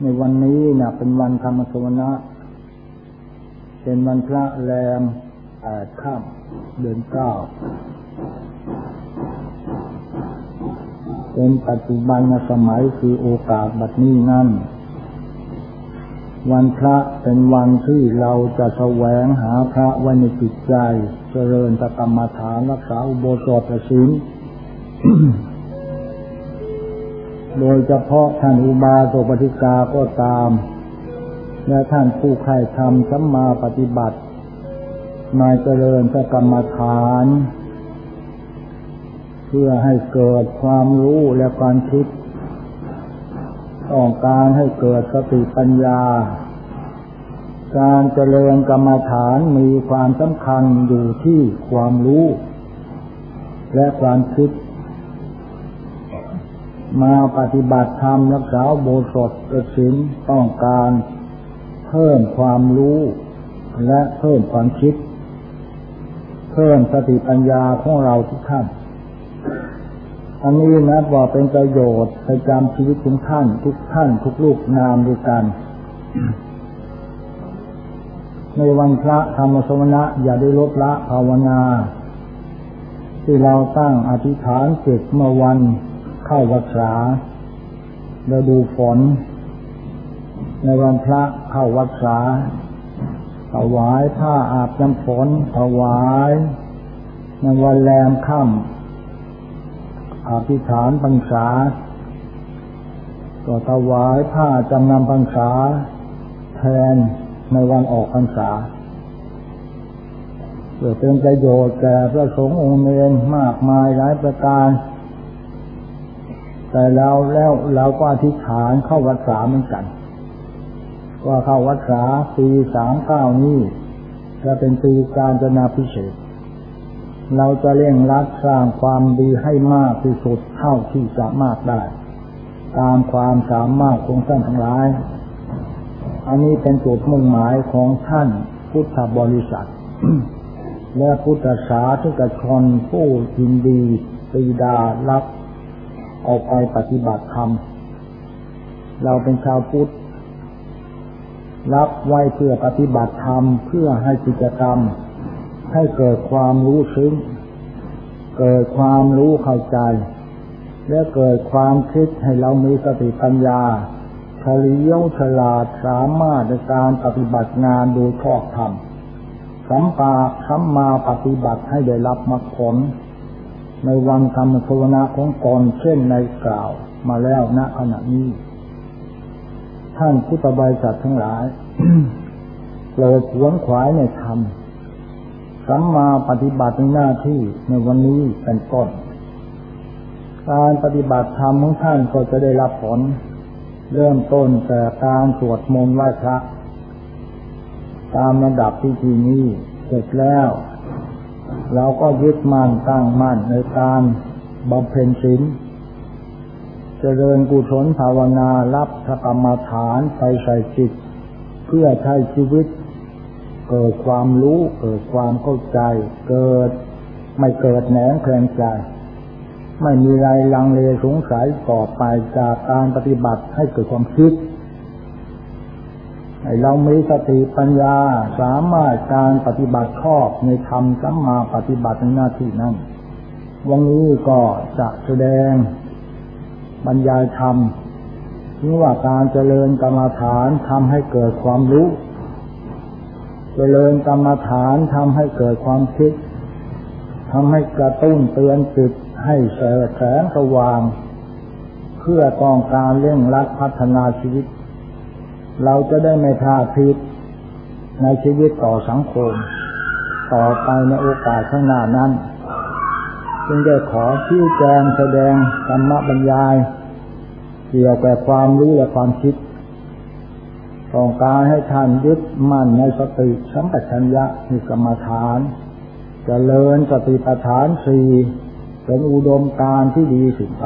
ในวันนี้นะเป็นวันธรรมสวนะ เป็นวันพระแรมแปดค่ำเดือนเก้า เป็นปัจจุบันสมัยคือโอกาสบัดนี้นั่น วันพระเป็นวันที่เราจะแสวงหาพระไว้ในจิตใจ เจริญตกรรมฐานรักษาอุโบสถศีล โดยเฉพาะท่านอุบาสกปฏิกาก็ตาม และท่านผู้ใครทำสัมมาปฏิบัติมาเจริญสกรรมฐาน เพื่อให้เกิดความรู้และการคิด ต้องการให้เกิดสติปัญญา การเจริญกรรมฐานมีความสำคัญอยู่ที่ความรู้ และความคิด มาปฏิบัติธรรมรักษาโบสถกสินต้องการเพิ่มความรู้และเพิ่มความคิด เพิ่มสติปัญญาของเราทุกท่าน อันนี้นะว่าเป็นประโยชน์ประจำชีวิตของท่าน ทุกท่าน ทุกลูกนามด้วยกัน ในวันพระธรรมสมณะ อย่าได้ลดละภาวนา ที่เราตั้งอธิษฐานเสร็จเมื่อวัน เข้าวัษาเราดูฝน ในวันพระเข้าวัษาถวายผ้าอาบน้ำฝนถวายในวันแรมค่ำอธิษฐานพรรษาก็ถวายผ้าจำนำพรรษาแทนในวันออกพรรษาเพื่อเป็นประโยชน์แก่พระสงฆ์องค์เนรมากมายหลายประการ แต่เราแล้วเราก็อธิษฐานเข้าวัดสาเหมือนกัน ว่าเข้าวัดสาปีสามเก้านี้จะเป็นปีการจนาพิเศษ เราจะเร่งรัดสร้างความดีให้มากที่สุดเท่าที่จะมากได้ ตามความสามารถของท่านทั้งหลาย อันนี้เป็นจุดมุ่งหมายของท่านพุทธบริษัท และพุทธศาสนิกชนผู้ยินดีปีดารับ ออกไปปฏิบัติธรรม เราเป็นชาวพุทธ รับไว้เพื่อปฏิบัติธรรมเพื่อให้กิจกรรม ให้เกิดความรู้ซึ้ง เกิดความรู้เข้าใจ และเกิดความคิดให้เรามีสติปัญญาเฉลียวฉลาดสามารถในการปฏิบัติงานโดยชอบธรรมสัมปาสัมมาปฏิบัติให้ได้รับมรรคผล ในวันธรรมภาวนาของก่อนเช่นในกล่าวมาแล้วณขณะนี้ ท่านพุทธบริษัททั้งหลายโปรดหวนขวายในธรรมสัมมาปฏิบัติหน้าที่ในวันนี้เป็นต้นการปฏิบัติธรรมของท่านก็จะได้รับผล เริ่มต้นแต่การสวดมนต์ไหว้พระ ตามระดับที่ทีนี้เสร็จแล้ว เราก็ยึดมั่นตั้งมั่นในการบำเพ็ญศีลเจริญกุศลภาวนารับธรรมฐานไปใส่จิต เพื่อใช้ชีวิต เกิดความรู้เกิดความเข้าใจ เกิดไม่เกิดแหนงแคลงใจ ไม่มีไรลังเลสงสัยต่อไปจากการปฏิบัติให้เกิดความคิด เรามีสติปัญญาสามารถการปฏิบัติชอบในธรรมสัมมาปฏิบัติในหน้าที่นั้น วันนี้ก็จะแสดงบรรยายธรรมนี่ว่าการเจริญกรรมฐานทำให้เกิดความรู้ เจริญกรรมฐานทำให้เกิดความคิดทำให้กระตุ้นเตือนจิตให้แสแสงสว่าง เพื่อต้องการเร่งรัดพัฒนาชีวิต เราจะได้ไม่พลาดผิดในชีวิตต่อสังคม ต่อไปในโอกาสข้างหน้านั้น จึงได้ขอชี้แจงแสดงธรรมบรรยาย เกี่ยวกับความรู้และความคิดต้องการให้ท่านยึดมั่นในสติสัมปชัญญะมีกรรมฐานจเจริญสติปัฏฐานสี่เป็นอุดมการที่ดีสุดไป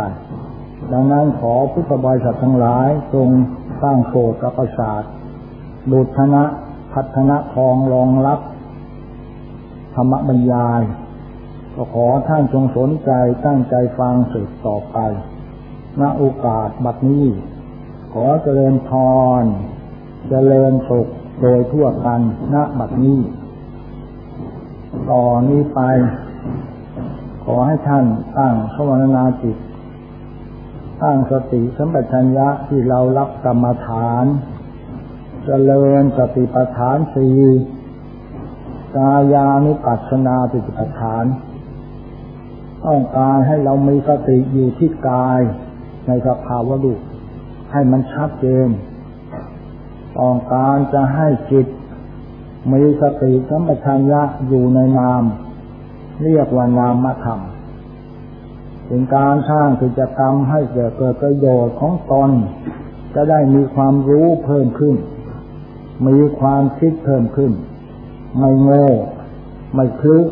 ดังนั้นขอพุทธบริษัททั้งหลายจง สร้างโสตประสาทบุตนะพัฒนะทองรองรับ ธรรมบรรยาย ก็ขอท่านจงสนใจตั้งใจฟังสืบต่อไป ณ โอกาสบัดนี้ ขอเจริญพร เจริญสุขโดยทั่วกัน ณ บัดนี้ ต่อนนี้ไป ขอให้ท่านตั้งขวนานาจิต ตั้งสติสัมปชัญญะที่เรารับกรรมฐานเจริญสติปัฏฐานสี่กายานุปัสสนาสติปัฏฐาน ต้องการให้เรามีสติอยู่ที่กายในสภาวะรูปให้มันชัดเจนต้องการจะให้จิตมีสติสัมปชัญญะอยู่ในนาม เรียกว่านามธรรม เป็นการสร้างกิจกรรมให้เกิดเกิดประโยชน์ของตนจะได้มีความรู้เพิ่มขึ้น มีความคิดเพิ่มขึ้น ไม่โง่ไม่คลึก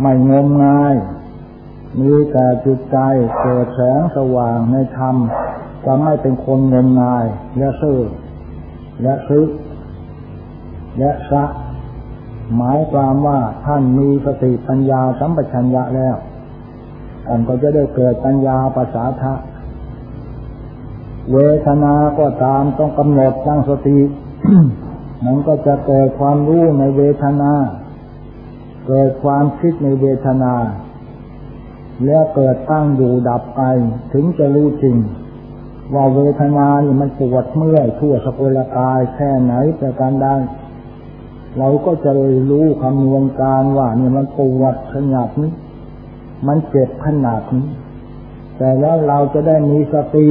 ไม่งมงาย มีแต่จิตใจเกิดแสงสว่างในธรรมจะไม่เป็นคนงินงายและซื่อและซื้และสะหมายความว่าท่านมีสติปัญญาสัมปชัญญะแล้ว ท่านก็จะได้เกิดปัญญาภาษาทะ เวทนาก็ตามต้องกำหนดตั้งสติมันก็จะเกิดความรู้ในเวทนา เกิดความคิดในเวทนา แล้วเกิดตั้งอยู่ดับไปถึงจะรู้จริง ว่าเวทนานี่มันปวดเมื่อยทั่วสกุลกายแค่ไหนแต่การใดเราก็จะเลยรู้คำนวณการว่าเนี่ยมันปวดขนาดนี้ มันเจ็บขนาดนี้ แต่แล้วเราจะได้มีสติ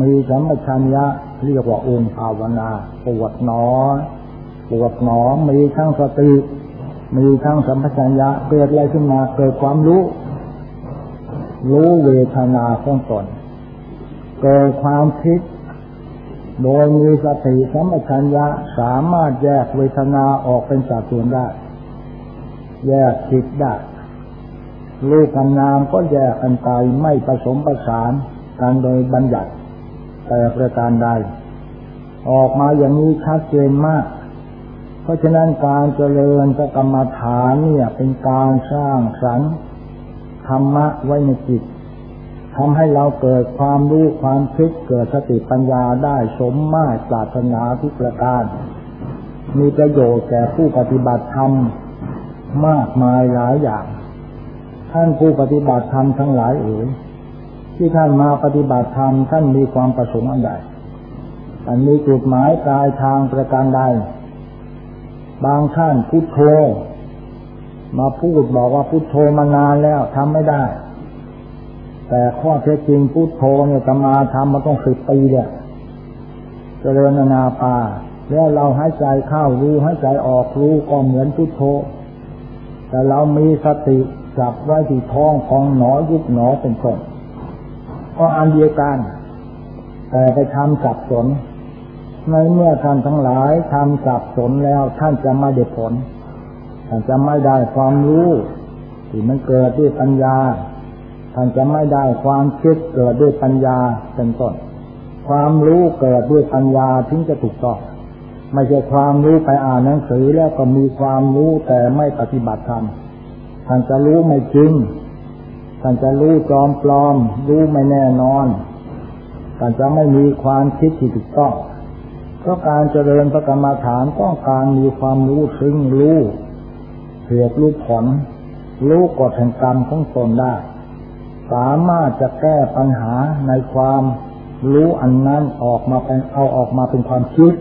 มีสัมปชัญญะเรียกว่าองค์ภาวนา ปวดหนอ ปวดหนอ มีทั้งสติ มีทั้งสัมปชัญญะเกิดอะไรขึ้นมาเกิดความรู้ รู้เวทนาของตน เกิดความคิด โดยมีสติสัมปชัญญะสามารถแยกเวทนาออกเป็นสัดส่วนได้ แยกจิตได้ รูปกับนามก็แยกกันไปไม่ผสมประสานกันโดยบัญญัติแต่ประการใด ออกมาอย่างนี้ชัดเจนมาก เพราะฉะนั้นการเจริญกรรมฐานเนี่ยเป็นการสร้างสรรค์ธรรมะไว้ในจิตทำให้เราเกิดความรู้ความคิดเกิดสติปัญญาได้สมมาตรปรารถนาทุกประการ มีประโยชน์แก่ผู้ปฏิบัติธรรมมากมายหลายอย่าง ท่านผู้ปฏิบัติธรรมทั้งหลายเอ๋ยที่ท่านมาปฏิบัติธรรมท่านมีความประสงค์อันใดอันมีจุดหมายปลายทางประการใด บางท่านพุทโธ มาพูดบอกว่าพุทโธมานานแล้วทำไม่ได้ แต่ข้อเท็จจริงพุทโธเนี่ยตมาทำมาต้องสิบปีเนี่ยเจริญนาปาแล้วเราหายใจเข้ารู้หายใจออกรู้ก็เหมือนพุทโธ แต่เรามีสติ จับไว้ที่ท้องของหนอยุบหนอเป็นต้นก็อันเดียวกัน แต่ไปทำสับสนในเมื่อท่านทั้งหลายทำสับสนแล้วท่านจะไม่ได้ผลท่านจะไม่ได้ความรู้ที่มันเกิดด้วยปัญญา ท่านจะไม่ได้ความคิดเกิดด้วยปัญญาเป็นต้น ความรู้เกิดด้วยปัญญาถึงจะถูกต้อง ไม่ใช่ความรู้ไปอ่านหนังสือแล้วก็มีความรู้แต่ไม่ปฏิบัติธรรม ท่านจะรู้ไม่จริง ท่านจะรู้จอมปลอม รู้ไม่แน่นอน ท่านจะไม่มีความคิดที่ถูกต้องเพราะการเจริญพระกรรมฐานต้องการมีความรู้ซึ่งรู้เหตุรู้ผล รู้กฎแห่งกรรมของตนได้ สามารถจะแก้ปัญหาในความรู้อันนั้นออกมาเป็นเอาออกมาเป็นความคิด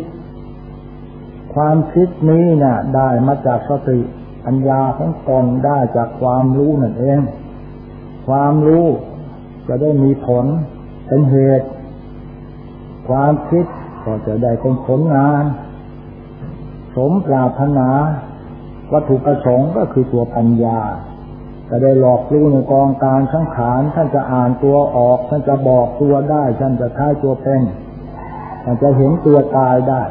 ความคิดนี้เนี่ยได้มาจากสติ ปัญญาของตนได้จากความรู้นั่นเอง ความรู้จะได้มีผลเป็นเหตุ ความคิดก็จะได้เป็นผลงาน สมปรารถนา วัตถุประสงค์ก็คือตัวปัญญา จะได้หลอกลูในกองการสังขารท่านจะอ่านตัวออก ท่านจะบอกตัวได้ท่านจะท้ายตัวเป็นท่านจะเห็นตัวตายได้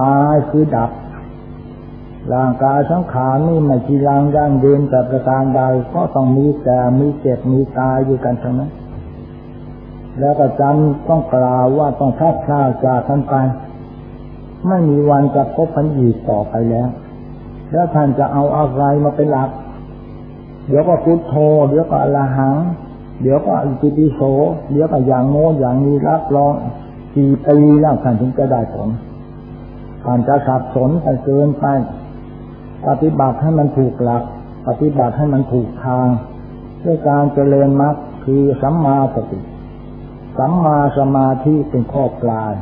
ตายคือดับ ร่างกายสังขารนี่ไม่จีรังย่างเดินแต่ประการใดก็ต้องมีแก่มีเจ็บมีตายอยู่กันทั้งนั้น แล้วก็จำต้องกล่าวว่าต้องทัดข้าจากท่านไป ไม่มีวันจะพบพันอีกต่อไปแล้ว แล้วท่านจะเอาอะไรมาเป็นหลัก เดี๋ยวก็พุทโธ เดี๋ยวก็อรหัง เดี๋ยวก็อิติปิโส เดี๋ยวก็อย่างโน้อย่างนี้รับรองกี่ปีแล้วท่านถึงจะได้ผลท่านจะสับสนไปเกินไป ปฏิบัติให้มันถูกหลัก ปฏิบัติให้มันถูกทาง ด้วยการเจริญมรรคคือสัมมาสติ สัมมาสมาธิเป็นข้อปลาย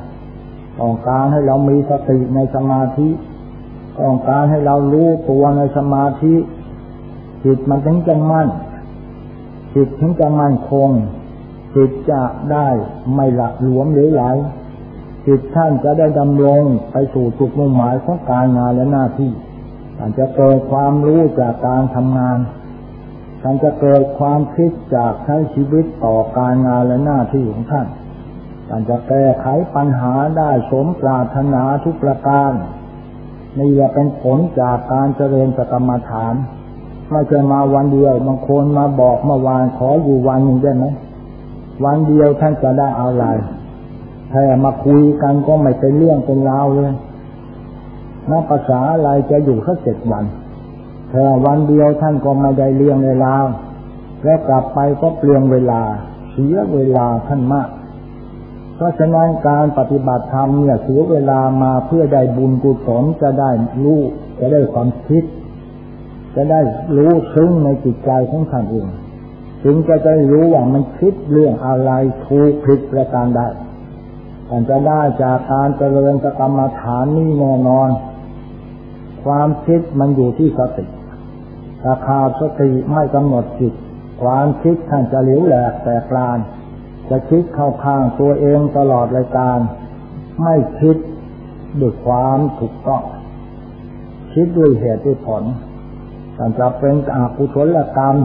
ต้องการให้เรามีสติในสมาธิต้องการให้เรารู้ตัวในสมาธิจิตมันถึงจะมั่นจิตถึงจะมั่นคงจิตจะได้ไม่หลักหลวมหรือไหลจิตท่านจะได้ดำรงไปสู่จุดมุ่งหมายของการงานและหน้าที่ ท่านจะเกิดความรู้จากการทำงาน ท่านจะเกิดความคิดจากใช้ชีวิตต่อการงานและหน้าที่ของท่าน ท่านจะแก้ไขปัญหาได้สมปรารถนาทุกประการนี่จะเป็นผลจากการเจริญสกรรมฐาน ไม่ใช่มาวันเดียวบางคนมาบอกเมื่อวานขออยู่วันหนึ่งได้ไหมวันเดียวท่านจะได้อะไรถ้ามาคุยกันก็ไม่เป็นเรื่องเป็นราวเลย นักภาษาอะไรจะอยู่แค่เจ็ดวันแต่วันเดียวท่านก็ไม่ได้เรื่องในราและกลับไปก็เปลี่ยนเวลา เสียเวลาท่านมาก เพราะฉะนั้นการปฏิบัติธรรมเนี่ยเสียเวลามาเพื่อได้บุญกุศลจะได้รู้จะได้ความคิด จะได้รู้ซึ้งในจิตใจของท่านเองถึงจะได้รู้ว่ามันคิดเรื่องอะไรถูกผิดประการใดท่านจะได้จากการเจริญกรรมฐานนี่แน่นอน ความคิดมันอยู่ที่สติราคาสติไม่กำหนดจิต ความคิดท่านจะเหลวแหลกแตกลาน จะคิดเข้าข้างตัวเองตลอดรายการ ไม่คิดด้วยความถูกต้อง คิดด้วยเหตุด้วยผลท่านจะเป็นอากุศลกรรม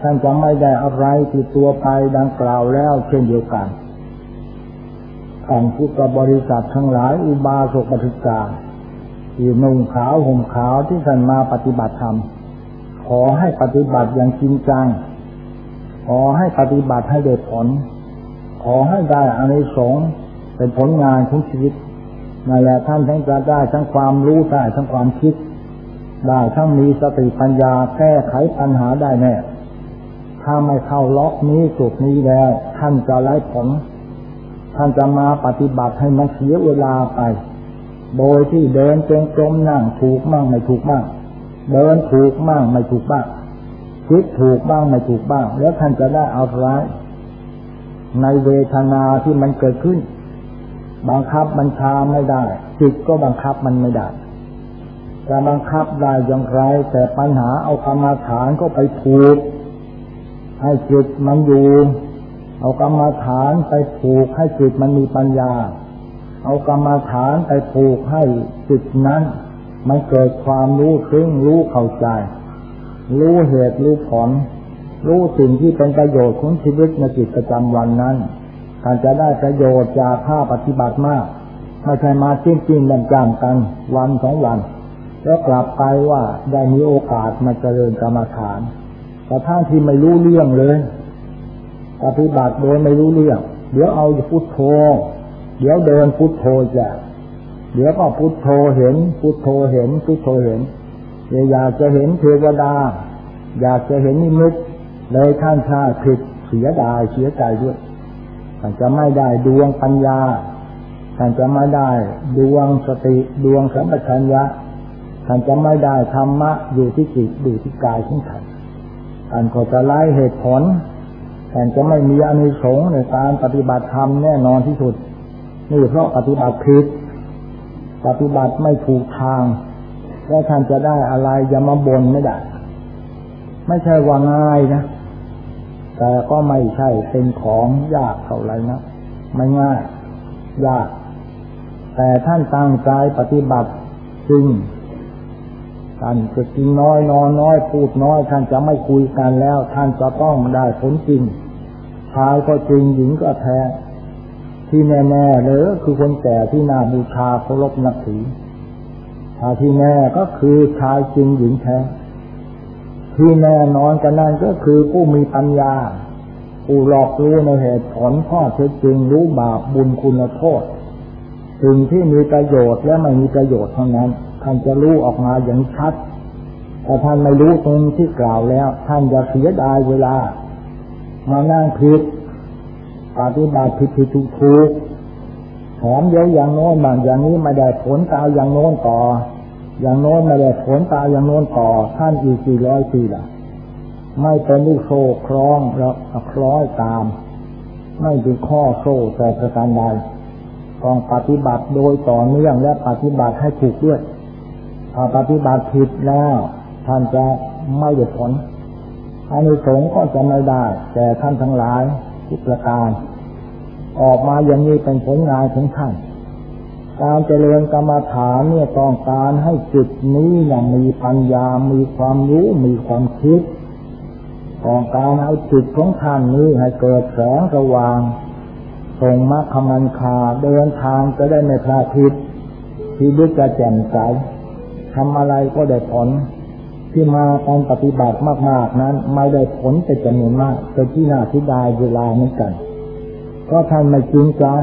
ท่านจะไม่ได้อะไรติดตัวไปดังกล่าวแล้วเช่นเดียวกันท่านพุทธบริษัททั้งหลายอุบาสกปฏิการ ที่นุ่งขาวห่มขาวที่ท่านมาปฏิบัติธรรม ขอให้ปฏิบัติอย่างจริงจัง ขอให้ปฏิบัติให้ได้ผล ขอให้ได้อานิสงส์เป็นผลงานของชีวิตนั่นแหละท่านทั้งจะได้ทั้งความรู้ได้ทั้งความคิด ได้ทั้งมีสติปัญญาแก้ไขปัญหาได้แน่ถ้าไม่เข้าล็อกนี้จุดนี้แล้ว ท่านจะไร้ผล ท่านจะมาปฏิบัติให้มันเสียเวลาไป โดยที่เดินจงกรมนั่งถูกบ้างไม่ถูกบ้าง เดินถูกบ้างไม่ถูกบ้างคิดถูกบ้างไม่ถูกบ้าง แล้วท่านจะได้เอาร้าย ในเวทนาที่มันเกิดขึ้น บังคับบัญชาไม่ได้จิตก็บังคับมันไม่ได้จะบังคับได้อย่างไร แต่ปัญหาเอากรรมฐานก็ไปผูก ให้จิตมันอยู่ เอากรรมฐานไปผูกให้จิตมันมีปัญญา เอากรรมฐานไปผูกให้จิตนั้น มันเกิดความรู้ซึ้งรู้เข้าใจ รู้เหตุรู้ผล รู้สิ่งที่เป็นประโยชน์ของชีวิตในจิตประจำวันนั้นท่านจะได้ประโยชน์จากภาพปฏิบัติมากไม่ใช่มาจิ้มจิ้มแจำกันวันสองวัน แล้วกลับไปว่าได้มีโอกาสมาเจริญกรรมฐานแต่ท่านที่ไม่รู้เรื่องเลยปฏิบัติโดยไม่รู้เรื่อง เดี๋ยวเอาพุทโธ เดี๋ยวเดินพุทโธจะเดี๋ยวก็พุทโธเห็น พุทโธเห็น พุทโธเห็นอยากจะเห็นเทวดา อยากจะเห็นนิมิตเลยท่านชาผิดเสียดายเสียใจด้วยท่านจะไม่ได้ดวงปัญญาท่านจะไม่ได้ดวงสติดวงสัมปชัญญะท่านจะไม่ได้ธรรมะอยู่ที่จิตอยู่ที่กายของท่านท่านก็จะไล่เหตุผลท่านจะไม่มีอนิสงส์ในการปฏิบัติธรรมแน่นอนที่สุด นี่เพราะปฏิบัติผิดปฏิบัติไม่ถูกทางแล้วท่านจะได้อะไรอย่ามาบ่นไม่ได้ ไม่ใช่ว่าง่ายนะ แต่ก็ไม่ใช่เป็นของยากเท่าไรนะ ไม่ง่าย ยาก แต่ท่านตั้งใจปฏิบัติจริงท่านจะกินน้อยนอนน้อยพูดน้อย ท่านจะไม่คุยกันแล้ว ท่านจะต้องได้ผลจริงชายก็จริงหญิงก็แท้ ที่แน่ๆเลยคือคนแก่ที่น่าบูชาเคารพนับถือถ้าที่แน่ก็คือชายจริงหญิงแท้ ที่แน่นอนกันนั่นก็คือผู้มีปัญญา ผู้หลอกรู้ในเหตุผลข้อเท็จจริงรู้บาปบุญคุณโทษสิ่งที่มีประโยชน์และไม่มีประโยชน์เท่านั้น ท่านจะรู้ออกมาอย่างชัดแต่ท่านไม่รู้ตรงที่กล่าวแล้ว ท่านจะเสียดายเวลา มานั่งผิด ปฏิบัติผิดผิดถูกถูกแถมเยอะอย่างโน้นบางอย่างนี้ไม่ได้ผลตาอย่างโน้นต่อ อย่างโน้นไม่ได้ผลตาอย่างโน้นต่อ ท่านอีกสี่ร้อยปีละไม่เป็นลูกโซ่คล้องแล้วคล้อยตาม ไม่เป็นข้อโซ่แต่ประการใดต้องปฏิบัติโดยต่อเนื่องและปฏิบัติให้ถูกด้วย ถ้าปฏิบัติผิดแล้ว ท่านจะไม่ได้ผลอานิสงส์ก็จะไม่ได้ แต่ท่านทั้งหลาย ทุกประการออกมาอย่างนี้เป็นผลงานของท่าน การเจริญกรรมฐานเนี่ยต้องการให้จิตนี้อย่างมีปัญญา มีความรู้ มีความคิดต้องการเอาจิตของท่านนี้ให้เกิดแสงสว่างส่งมรรคมันคาเดินทางจะได้ไม่พลาดผิดชีวิตจะแจ่มใสทำอะไรก็ได้ผล ที่มาการปฏิบัติมาก ๆ นั้นไม่ได้ผลเป็นจำนวนมากเป็นที่น่าทิดายเวลาเหมือนกัน ก็ท่านไม่จริงจัง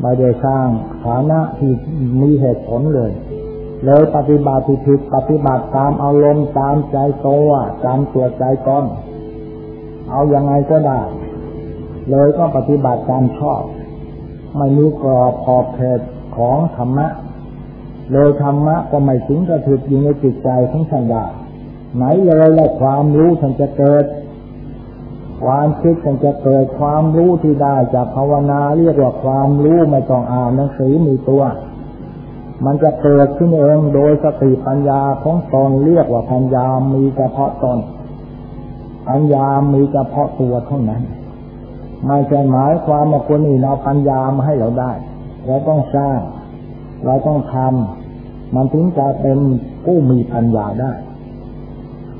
ไม่ได้สร้างฐานะที่มีเหตุผลเลยเลยปฏิบัติผิดปฏิบัติตามอารมณ์ตามใจโตตามตัวใจก้อนเอาอยัางไงก็ได้ เลยก็ปฏิบัติตามชอบ ไม่มีกรอบขอบเขตของธรรมะ เลยธรรมะก็ไม่ถึงกระถึกอยู่ในจิตใจของท่านได้ไหนเลยและความรู้ท่านจะเกิด ความคิดท่านจะเกิดความรู้ที่ได้จากภาวนาเรียกว่าความรู้ไม่ต้องอ่านหนังสือมีตัว มันจะเกิดขึ้นเองโดยสติปัญญาของตนเรียกว่าปัญญามีเฉพาะตนปัญญามีเฉพาะตัวเท่านั้นไม่ใช่หมายความว่าคนอื่นเอาปัญญามาให้เราได้เราต้องสร้าง เราต้องทำมันถึงจะเป็นผู้มีปัญญาได้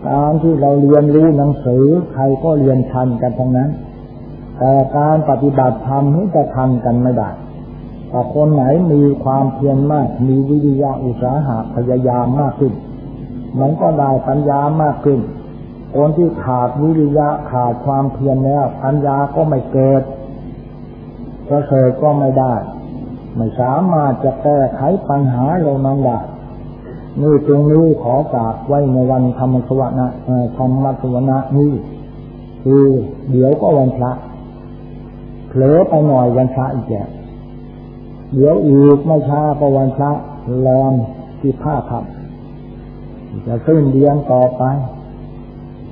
การที่เราเรียนรู้หนังสือใครก็เรียนทันกันทั้งนั้น แต่การปฏิบัติธรรมนี่จะทันกันไม่ได้ถ้าคนไหนมีความเพียรมาก มีวิริยะอุตสาหะพยายามมากขึ้น มันก็ได้ปัญญามากขึ้น คนที่ขาดวิริยะขาดความเพียรแล้วปัญญาก็ไม่เกิดก็เคยก็ไม่ได้ ไม่สามารถจะแก้ไขปัญหาเรานั้นได้นี่ตรงนี้ขอกราบไว้ในวันธรรมสวนะธรรมสวนะนี่คือเดี๋ยวก็วันพระเผลอไปหน่อยวันพระอีกแกเดี๋ยวอีกไม่ช้าก็วันพระแรงที่ผ้าขับจะขึ้นเดือนต่อไป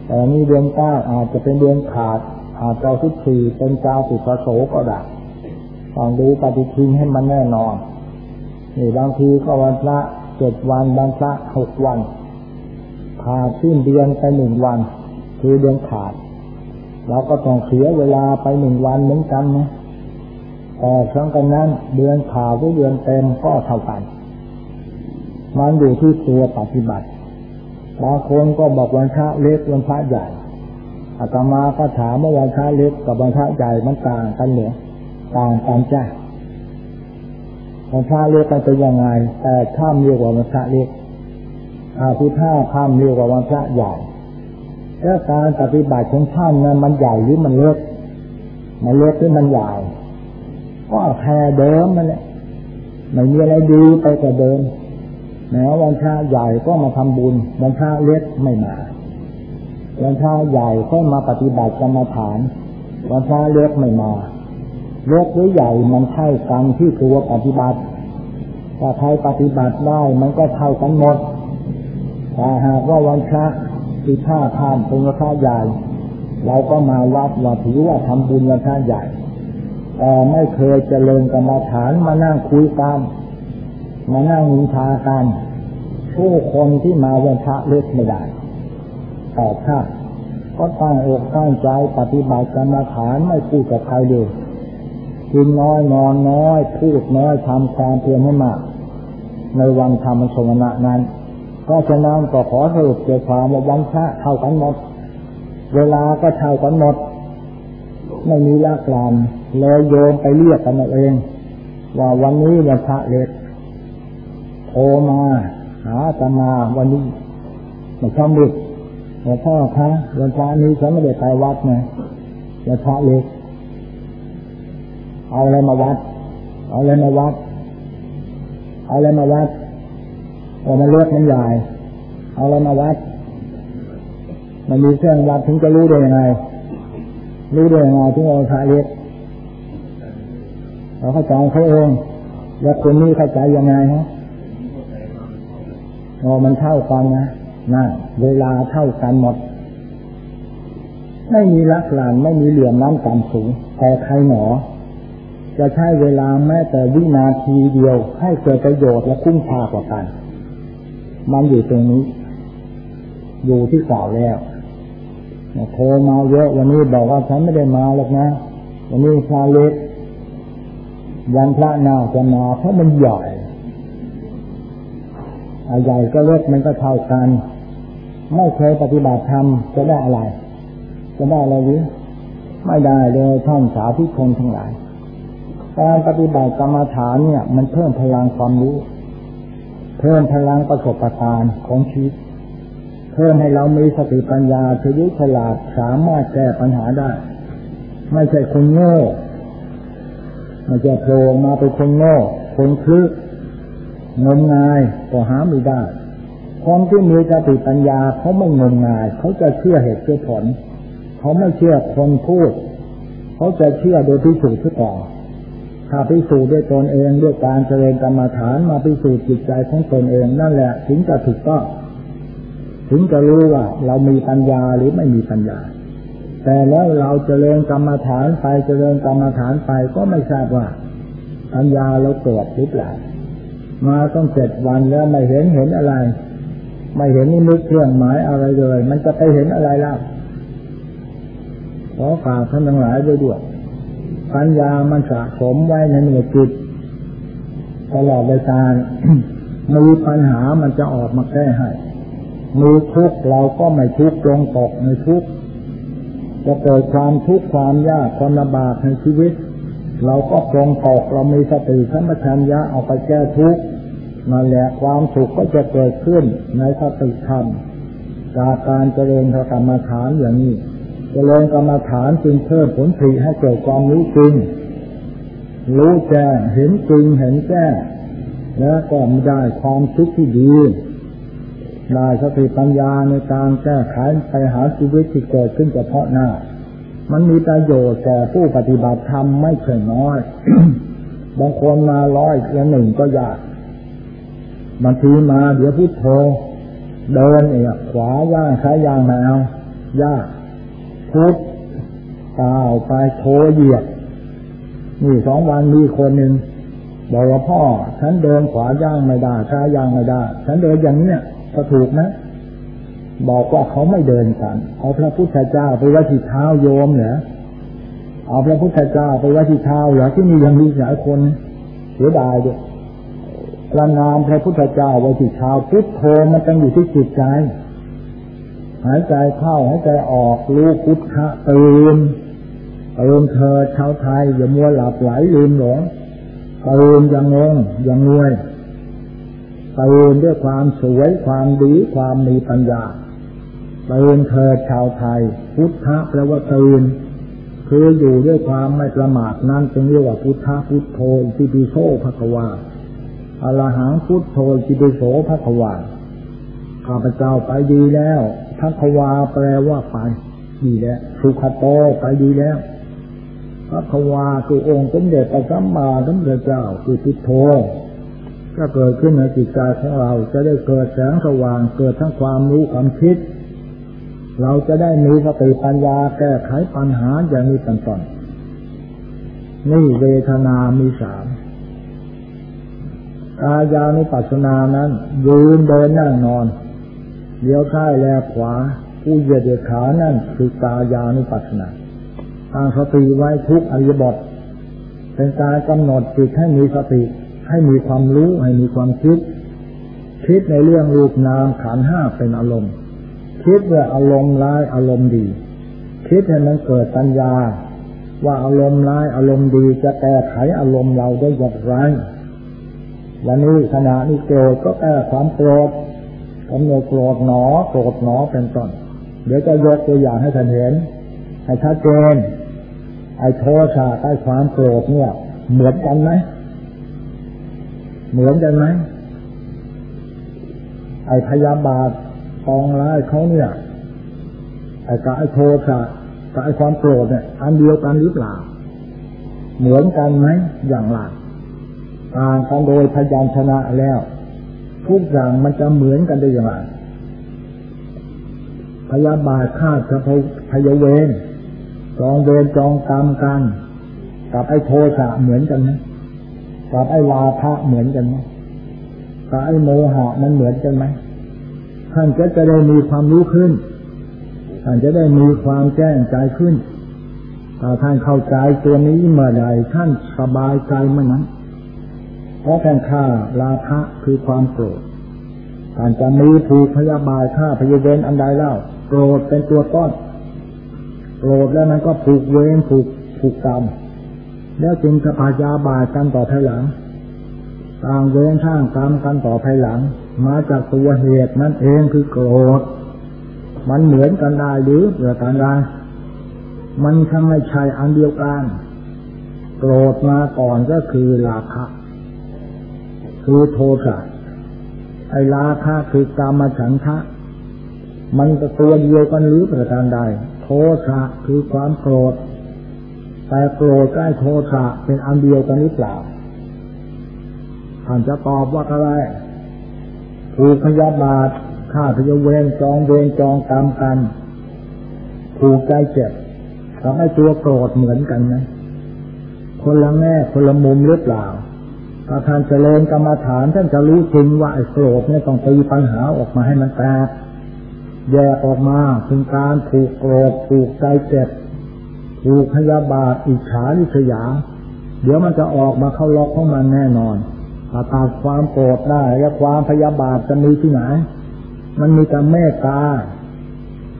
แต่นี่เดือนเก้าอาจจะเป็นเดือนขาดอาจจะทุกสี่เป็นเจ้าสิบโสก็ได้ ต้องดูปฏิทินให้มันแน่นอนนี่บางทีก็วันพระเจ็ดวันบางพระหกวันขาดสิ้นเดือนไปหนึ่งวัน คือเดือนขาด เราก็ต้องเสียเวลาไปหนึ่งวันเหมือนกันนะแต่ครั้งกันนั้นเดือนขาดหรือเดือนเต็มก็เท่ากันมันอยู่ที่ตัวปฏิบัติบางคนก็บอกวันพระเล็กวันพระใหญ่อาตมาก็ถามว่าวันพระเล็กกับวันพระใหญ่มันต่างกันเหรอ ต่างกันจ้ะวันพระเล็กมันเป็นยังไง แต่ข้ามเรียกว่าวันพระเล็กอาพิธาข้ามเรียกว่าวันพระใหญ่แล้วการปฏิบัติของท่านนั้นมันใหญ่หรือมันเล็กมันเล็กหรือมันใหญ่ก็แค่เดิมมันแหละไม่มีอะไรดีไปกว่าเดิมแม้วันพระใหญ่ก็มาทำบุญ วันพระเล็กไม่มา วันพระใหญ่ก็มาปฏิบัติกรรมฐาน วันพระเล็กไม่มา เล็กหรือใหญ่มันเท่ากันที่ตัวปฏิบัติถ้าใครปฏิบัติได้มันก็เท่ากันหมดแต่หากว่าวันพระที่ท่าทานเป็นวันพระใหญ่ เราก็มาวัดว่าถือว่าทำบุญวันพระใหญ่แต่ไม่เคยเจริญกรรมฐานมานั่งคุยกันมานั่งนินทากันผู้คนที่มาวันพระเล็กไม่ได้แต่ถ้าก็ตั้งอกตั้งใจปฏิบัติกรรมฐานไม่พูดกับใครเลย กินน้อยนอนน้อย พูดน้อยทำความเพียรให้มาก ในวันธรรมสมณะนั้นก็ฉะนั้นก็ขอสรุปใจความว่าวันพระเท่ากันหมด เวลาก็เท่ากันหมด ไม่มีละกลานเลยโยมไปเรียกกันเอง ว่าวันนี้วันพระเล็กโทรมาหาตมาวันนี้ไม่ชอบดึกหลวงพ่อคะวันพระนี้ฉันไม่ได้ไปวัดไงวันพระเล็ก เอาอะไรมาวัด เอาอะไรมาวัด เอาอะไรมาวัดเอามาเลือกมันใหญ่เอาอะไรมาวัด มันมีเครื่องวัดถึงจะรู้ได้ยังไง รู้ได้ยังไงที่เราพระเล็กเราเข้าใจเขาเองแล้วคนนี้เข้าใจยังไงฮะโอ้มันเท่ากันนะนั่นเวลาเท่ากันหมด ไม่มีลักหลานไม่มีเหลื่อมล้ำต่ำสูงแต่ใครหนอ จะใช้เวลาแม้แต่วินาทีเดียว ให้เกิดประโยชน์และคุ้มค่ากว่ากัน มันอยู่ตรงนี้ อยู่ที่เก่าแล้วโทรมาเยอะวันนี้บอกว่าฉันไม่ได้มาหรอกนะ วันนี้พระเล็กยันพระนาจะมาเพราะมันใหญ่ใหญ่ก็เล็กมันก็เท่ากัน ไม่เคยปฏิบัติธรรมจะได้อะไร จะได้อะไรวิไม่ได้เลยท่านสาธุชนทั้งหลาย การปฏิบัติกรรมฐานเนี่ย มันเพิ่มพลังความรู้ เพิ่มพลังประสบการณ์ของชีวิต เพิ่มให้เรามีสติปัญญาชยุฉลาดสามารถแก้ปัญหาได้ ไม่ใช่คนโง่ไม่ใช่โผล่มาเป็นคนโง่ คนคลึกงมงายก็หาไม่ได้คนที่มีสติปัญญาเขาไม่งมงาย เขาจะเชื่อเหตุเชื่อผล เขาไม่เชื่อคนพูด เขาจะเชื่อโดยพิสูจน์ซะก่อ ถ้าพิสูจน์ด้วยตนเองด้วยการเจริญกรรมฐานมาพิสูจน์จิตใจของตนเองนั่นแหละ ถึงจะถูกต้องถึงจะรู้ว่า เรามีปัญญาหรือไม่มีปัญญา แต่แล้วเราเจริญกรรมฐานไปเจริญกรรมฐานไปก็ไม่ทราบว่า ปัญญาเราเกิดหรือเปล่ามาต้องเจ็ดวันแล้วไม่เห็นเห็นอะไร ไม่เห็นนิมิตเครื่องหมายอะไรเลย มันจะไปเห็นอะไรล่ะขอฝากท่านทั้งหลายด้วยด้วย ปัญญามันสะสมไว้ในหัวจิตตลอดเวลามีปัญหามันจะออกมาแก้ให้มีทุกข์เราก็ไม่ทุกข์ลงตกในทุกข์จะเกิดความทุกข์ความยากความลำบากในชีวิต เราก็ปรงตกเรามีสติสัมปชัญญะเอาไปแก้ทุกข์นั่นแหละความสุขก็จะเกิดขึ้นในสติธรรมจากการเจริญกรรมฐานอย่างนี้ เจริญกรรมฐานจึงเพิ่มผลผลิให้เกิดความรู้จริง รู้แจ้งเห็นจริงเห็นแจ้งแล้วก็ได้ความคิดที่ดีได้สติปัญญาในการแก้ไขปัญหาชีวิตที่เกิดขึ้นเฉพาะหน้า มันมีประโยชน์แก่ผู้ปฏิบัติธรรมไม่ใช่น้อย บางคนมาร้อยละหนึ่งก็ยากบางทีมาเดี๋ยวพุทโธเดินเอียขวาย่างซ้ายย่างแมวยาก พุทตาไปโธเหยียบ นี่สองวันมีคนหนึ่งบอกว่าพ่อ ฉันเดินขวาย่างไม่ได้ซ้าย่างไม่ได้ ฉันเดินอย่างนี้ก็ถูกนะ บอกว่าเขาไม่เดินกันเอาพระพุทธเจ้าไปไว้ที่เท้าโยมเหรอเอาพระพุทธเจ้าไปไว้ที่เท้าเหรอที่มียังมีหลายคนเสียดายด้วยประนามพระพุทธเจ้าไว้ที่เท้าพุทโธมันต้องอยู่ที่จิตใจ หายใจเข้าหายใจออกรู้พุทธะตื่นตื่นเธอชาวไทย อย่ามัวหลับไหลลืมหลงตื่นอย่างงงอย่างงวยตื่นด้วยความสวยความดีความมีปัญญาตื่นเธอชาวไทย พุทธะแปลว่าตื่นคืออยู่ด้วยความไม่ประมาทนั่นจึงเรียกว่าพุทธะพุทโธอิติโสภควาอรหังพุทโธอิติโสภควาข้าพเจ้าไปดีแล้ว ภควาแปลว่าไปดีแล้วสุขโตไปดีแล้วพระควาคือองค์สมเด็จพระสัมมาสัมพุทธเจ้าคือพุทโธก็เกิดขึ้นในจิตใจของเราจะได้เกิดแสงสว่างเกิดทั้งความรู้ความคิด เราจะได้มีสติปัญญาแก้ไขปัญหาอย่างนี้เป็นต้นนี่เวทนามีสามกายานุปัสสนานั้นยืนเดินนั่งนอน เลี้ยวซ้ายแลขวาผู้เหยียดขานั่นคือกายานุปัสสนาตั้งสติไว้ทุกอริยบทเป็นการกำหนดจิตให้มีสติให้มีความรู้ให้มีความคิด คิดในเรื่องรูปนามขันห้าเป็นอารมณ์ คิดว่าอารมณ์ร้ายอารมณ์ดี คิดให้มันเกิดปัญญา ว่าอารมณ์ร้ายอารมณ์ดีจะแก้ไขอารมณ์เราได้อย่างไรวันนี้ขณะนี้โกรธก็แก้ความโกรธ กำหนดโกรธหนอโกรธหนอเป็นต้น เดี๋ยวจะยกตัวอย่างให้ท่านเห็น ให้ชัดเจน ไอ้โทสะไอ้ความโกรธเนี่ย เหมือนกันไหม เหมือนกันไหม ไอ้พยาบาทปองร้ายเขาเนี่ย ไอ้กายโทสะกับไอ้ความโกรธเนี่ย อันเดียวกันหรือเปล่า เหมือนกันไหม อย่างไรต่างกันโดยพยัญชนะแล้ว ทุกอย่างมันจะเหมือนกันได้อย่างไรพยาบาทฆ่าจะพยเวรจองเวรจองกรรมกันกับไอ้โทสะเหมือนกันไหมกับไอ้ลาภะเหมือนกันไหมกับไอ้โมหะมันเหมือนกันไหมท่านก็จะได้มีความรู้ขึ้น ท่านจะได้มีความแจ้งใจขึ้นถ้าท่านเข้าใจตัวนี้เมื่อใดท่านสบายใจเมื่อนั้น เพราะท่านฆ่าลาภะคือความโกรธท่านจะมีผูกพยาบาทฆ่าพยาเวรอันใดเล่าโกรธเป็นตัวต้นโกรธแล้วมันก็ผูกเวรผูกผูกกรรมแล้วจึงจะพยาบาทกันต่อภายหลังต่างเวรสร้างกรรมกันต่อภายหลัง มาจากตัวเหตุนั่นเองคือโกรธ มันเหมือนกันได้หรือเปล่ากันได้มันทำไม่ใช่อันเดียวกัน โกรธมาก่อนก็คือราคะ คือโทสะไอ้ราคะคือกรรมฉันทะ มันก็ตัวเดียวกันหรือประการใดโทสะคือความโกรธ แต่โกรธใกับโทสะเป็นอันเดียวกันหรือเปล่าท่านจะตอบว่าอะไรถูกพยาบาทฆ่าพยาเวรจองเวรจองกรรมกันถูกใจเจ็บทำให้ตัวโกรธเหมือนกันไหมคนละแง่คนละมุมหรือเปล่า ถ้าท่านเจริญกรรมฐานท่านจะรู้จริงว่าไอ้โกรธเนี่ยต้องตีปัญหาออกมาให้มันแตกแยกออกมาถึงการถูกโกรธถูกใจเจ็บถูกพยาบาทอิจฉาลิษยา เดี๋ยวมันจะออกมาเข้าล็อกของมันแน่นอนถ้าตัดความโกรธได้และความพยาบาทจะมีที่ไหน มันมีแต่เมตตา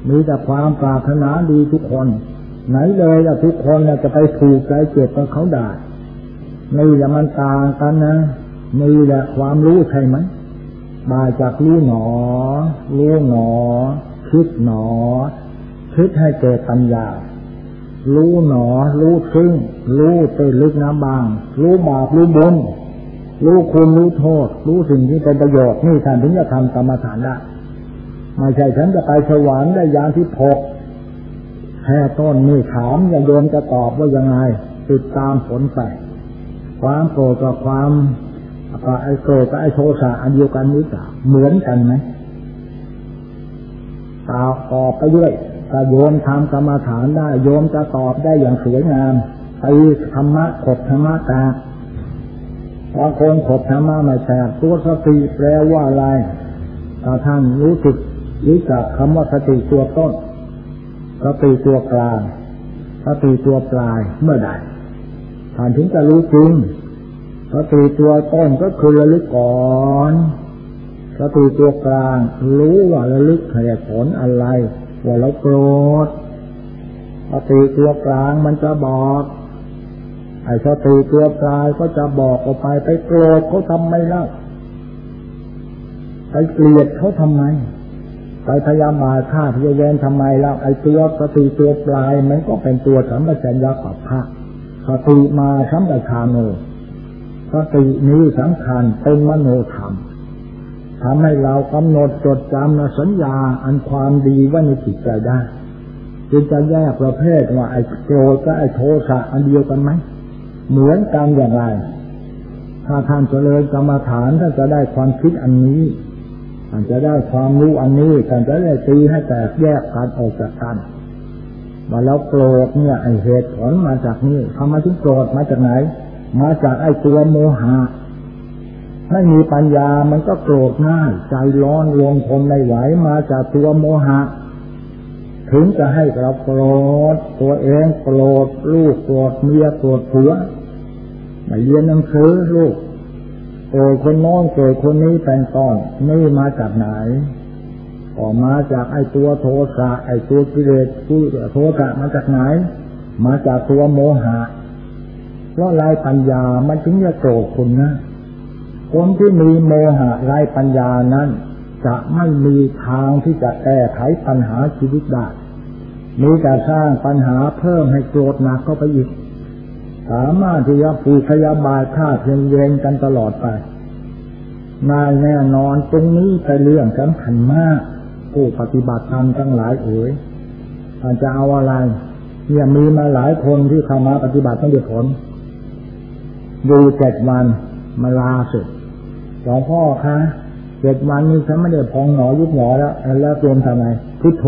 มีแต่ความปรารถนาดีทุกคน ไหนเลยอะทุกคนจะไปถูกใจเจ็บกับเขาได้ นี่แหละมันต่างกันนะนี่แหละความรู้ใช่ไหมมาจากรู้หนอ รู้หนอ คิดหนอ คิดให้เกิดปัญญา รู้หนอ รู้ซึ้งรู้ตื่นลึกน้ำบาง รู้บาปรู้บุญรู้คุณรู้โทษ รู้สิ่งที่เป็นประโยชน์นี่ท่านถึงจะทำกรรมฐานได้ไม่ใช่ฉันจะไปสวรรค์ได้ยานที่พกแค่ต้นนี่ถามอย่าโยมจะตอบว่ายังไง ติดตามผลไป ความโกรธกับความกับไอ้โกรธกับไอ้โทสะอันเดียวกันนี้จะเหมือนกันไหมตอบตอบไปด้วยถ้าโยมทำกรรมฐานได้ โยมจะตอบได้อย่างสวยงามไปธรรมะขดธรรมะตาบางคนขบธรรมะไม่แตกตัวสติแปลว่าอะไรถ้าท่านรู้สึกรู้จักคำว่าสติตัวต้นสติตัวกลางสติตัวปลายเมื่อใด ท่านถึงจะรู้จริงสติตัวต้นก็คือระลึกก่อนสติตัวกลาง รู้ว่าระลึกเหตุผลอะไร ว่าเราโกรธสติตัวกลางมันจะบอกไอ้สติตัวปลายก็จะบอกออกไปไปโกรธเขาทำไมเล่าไปเกลียดเขาทำไมไปพยายามมาฆ่าพยาเวนทำไมแล้วไอ้ตัวสติตัวปลายมันก็เป็นตัวสัมปชัญญะปัปพะ สติมาสัมปชานโนสตินี้สำคัญเป็นมโนธรรมทำให้เรากำหนดจดจำสัญญาอันความดีไว้ในจิตใจได้จึงจะแยกประเภทว่าไอ้โกรธกับไอ้โทสะอันเดียวกันไหมเหมือนกันอย่างไร ถ้าท่านเจริญกรรมฐานท่านจะได้ความคิดอันนี้ท่านจะได้ความรู้อันนี้ท่านจะได้ตีให้แตกแยกกันออกจากกัน ว่าเราโกรธเนี่ยไอเหตุผลมาจากนี้ทำไมถึงโกรธมาจากไหน มาจากไอตัวโมหะไม่มีปัญญามันก็โกรธง่ายใจร้อนรวงทนไม่ไหวมาจากตัวโมหะ ถึงจะให้เราโกรธตัวเองโกรธลูกโกรธเมียโกรธผัวมาเรียนหนังสือลูกโกรธคนน้องโกรธคนนี้เป็นต้นนี่มาจากไหน ออกมาจากไอ้ตัวโทสะไอ้ตัวกิเลสผู้โทสะมาจากไหน มาจากตัวโมหะ เพราะลายปัญญามันถึงจะโกรธคนนะคนที่มีโมหะลายปัญญานั้น จะไม่มีทางที่จะแก้ไขปัญหาชีวิตได้มีแต่สร้างปัญหาเพิ่มให้โกรธหนักเข้าไปอีก สามารถที่จะผูกพยาบาทฆ่าเพียงเวรกันตลอดไปนายแน่นอนตรงนี้เป็นเรื่องสำคัญมาก ผู้ปฏิบัติธรรมทั้งหลายเอ๋ยท่านจะเอาอะไร เนี่ยมีมาหลายคนที่เข้ามาปฏิบัติต้องได้ผลอยู่เจ็ดวันมาลาสุดหลวงพ่อคะเจ็ดวันนี้ฉันไม่ได้พองหนอยุบหนอแล้วแล้วเตรียมทำไงพุทโธ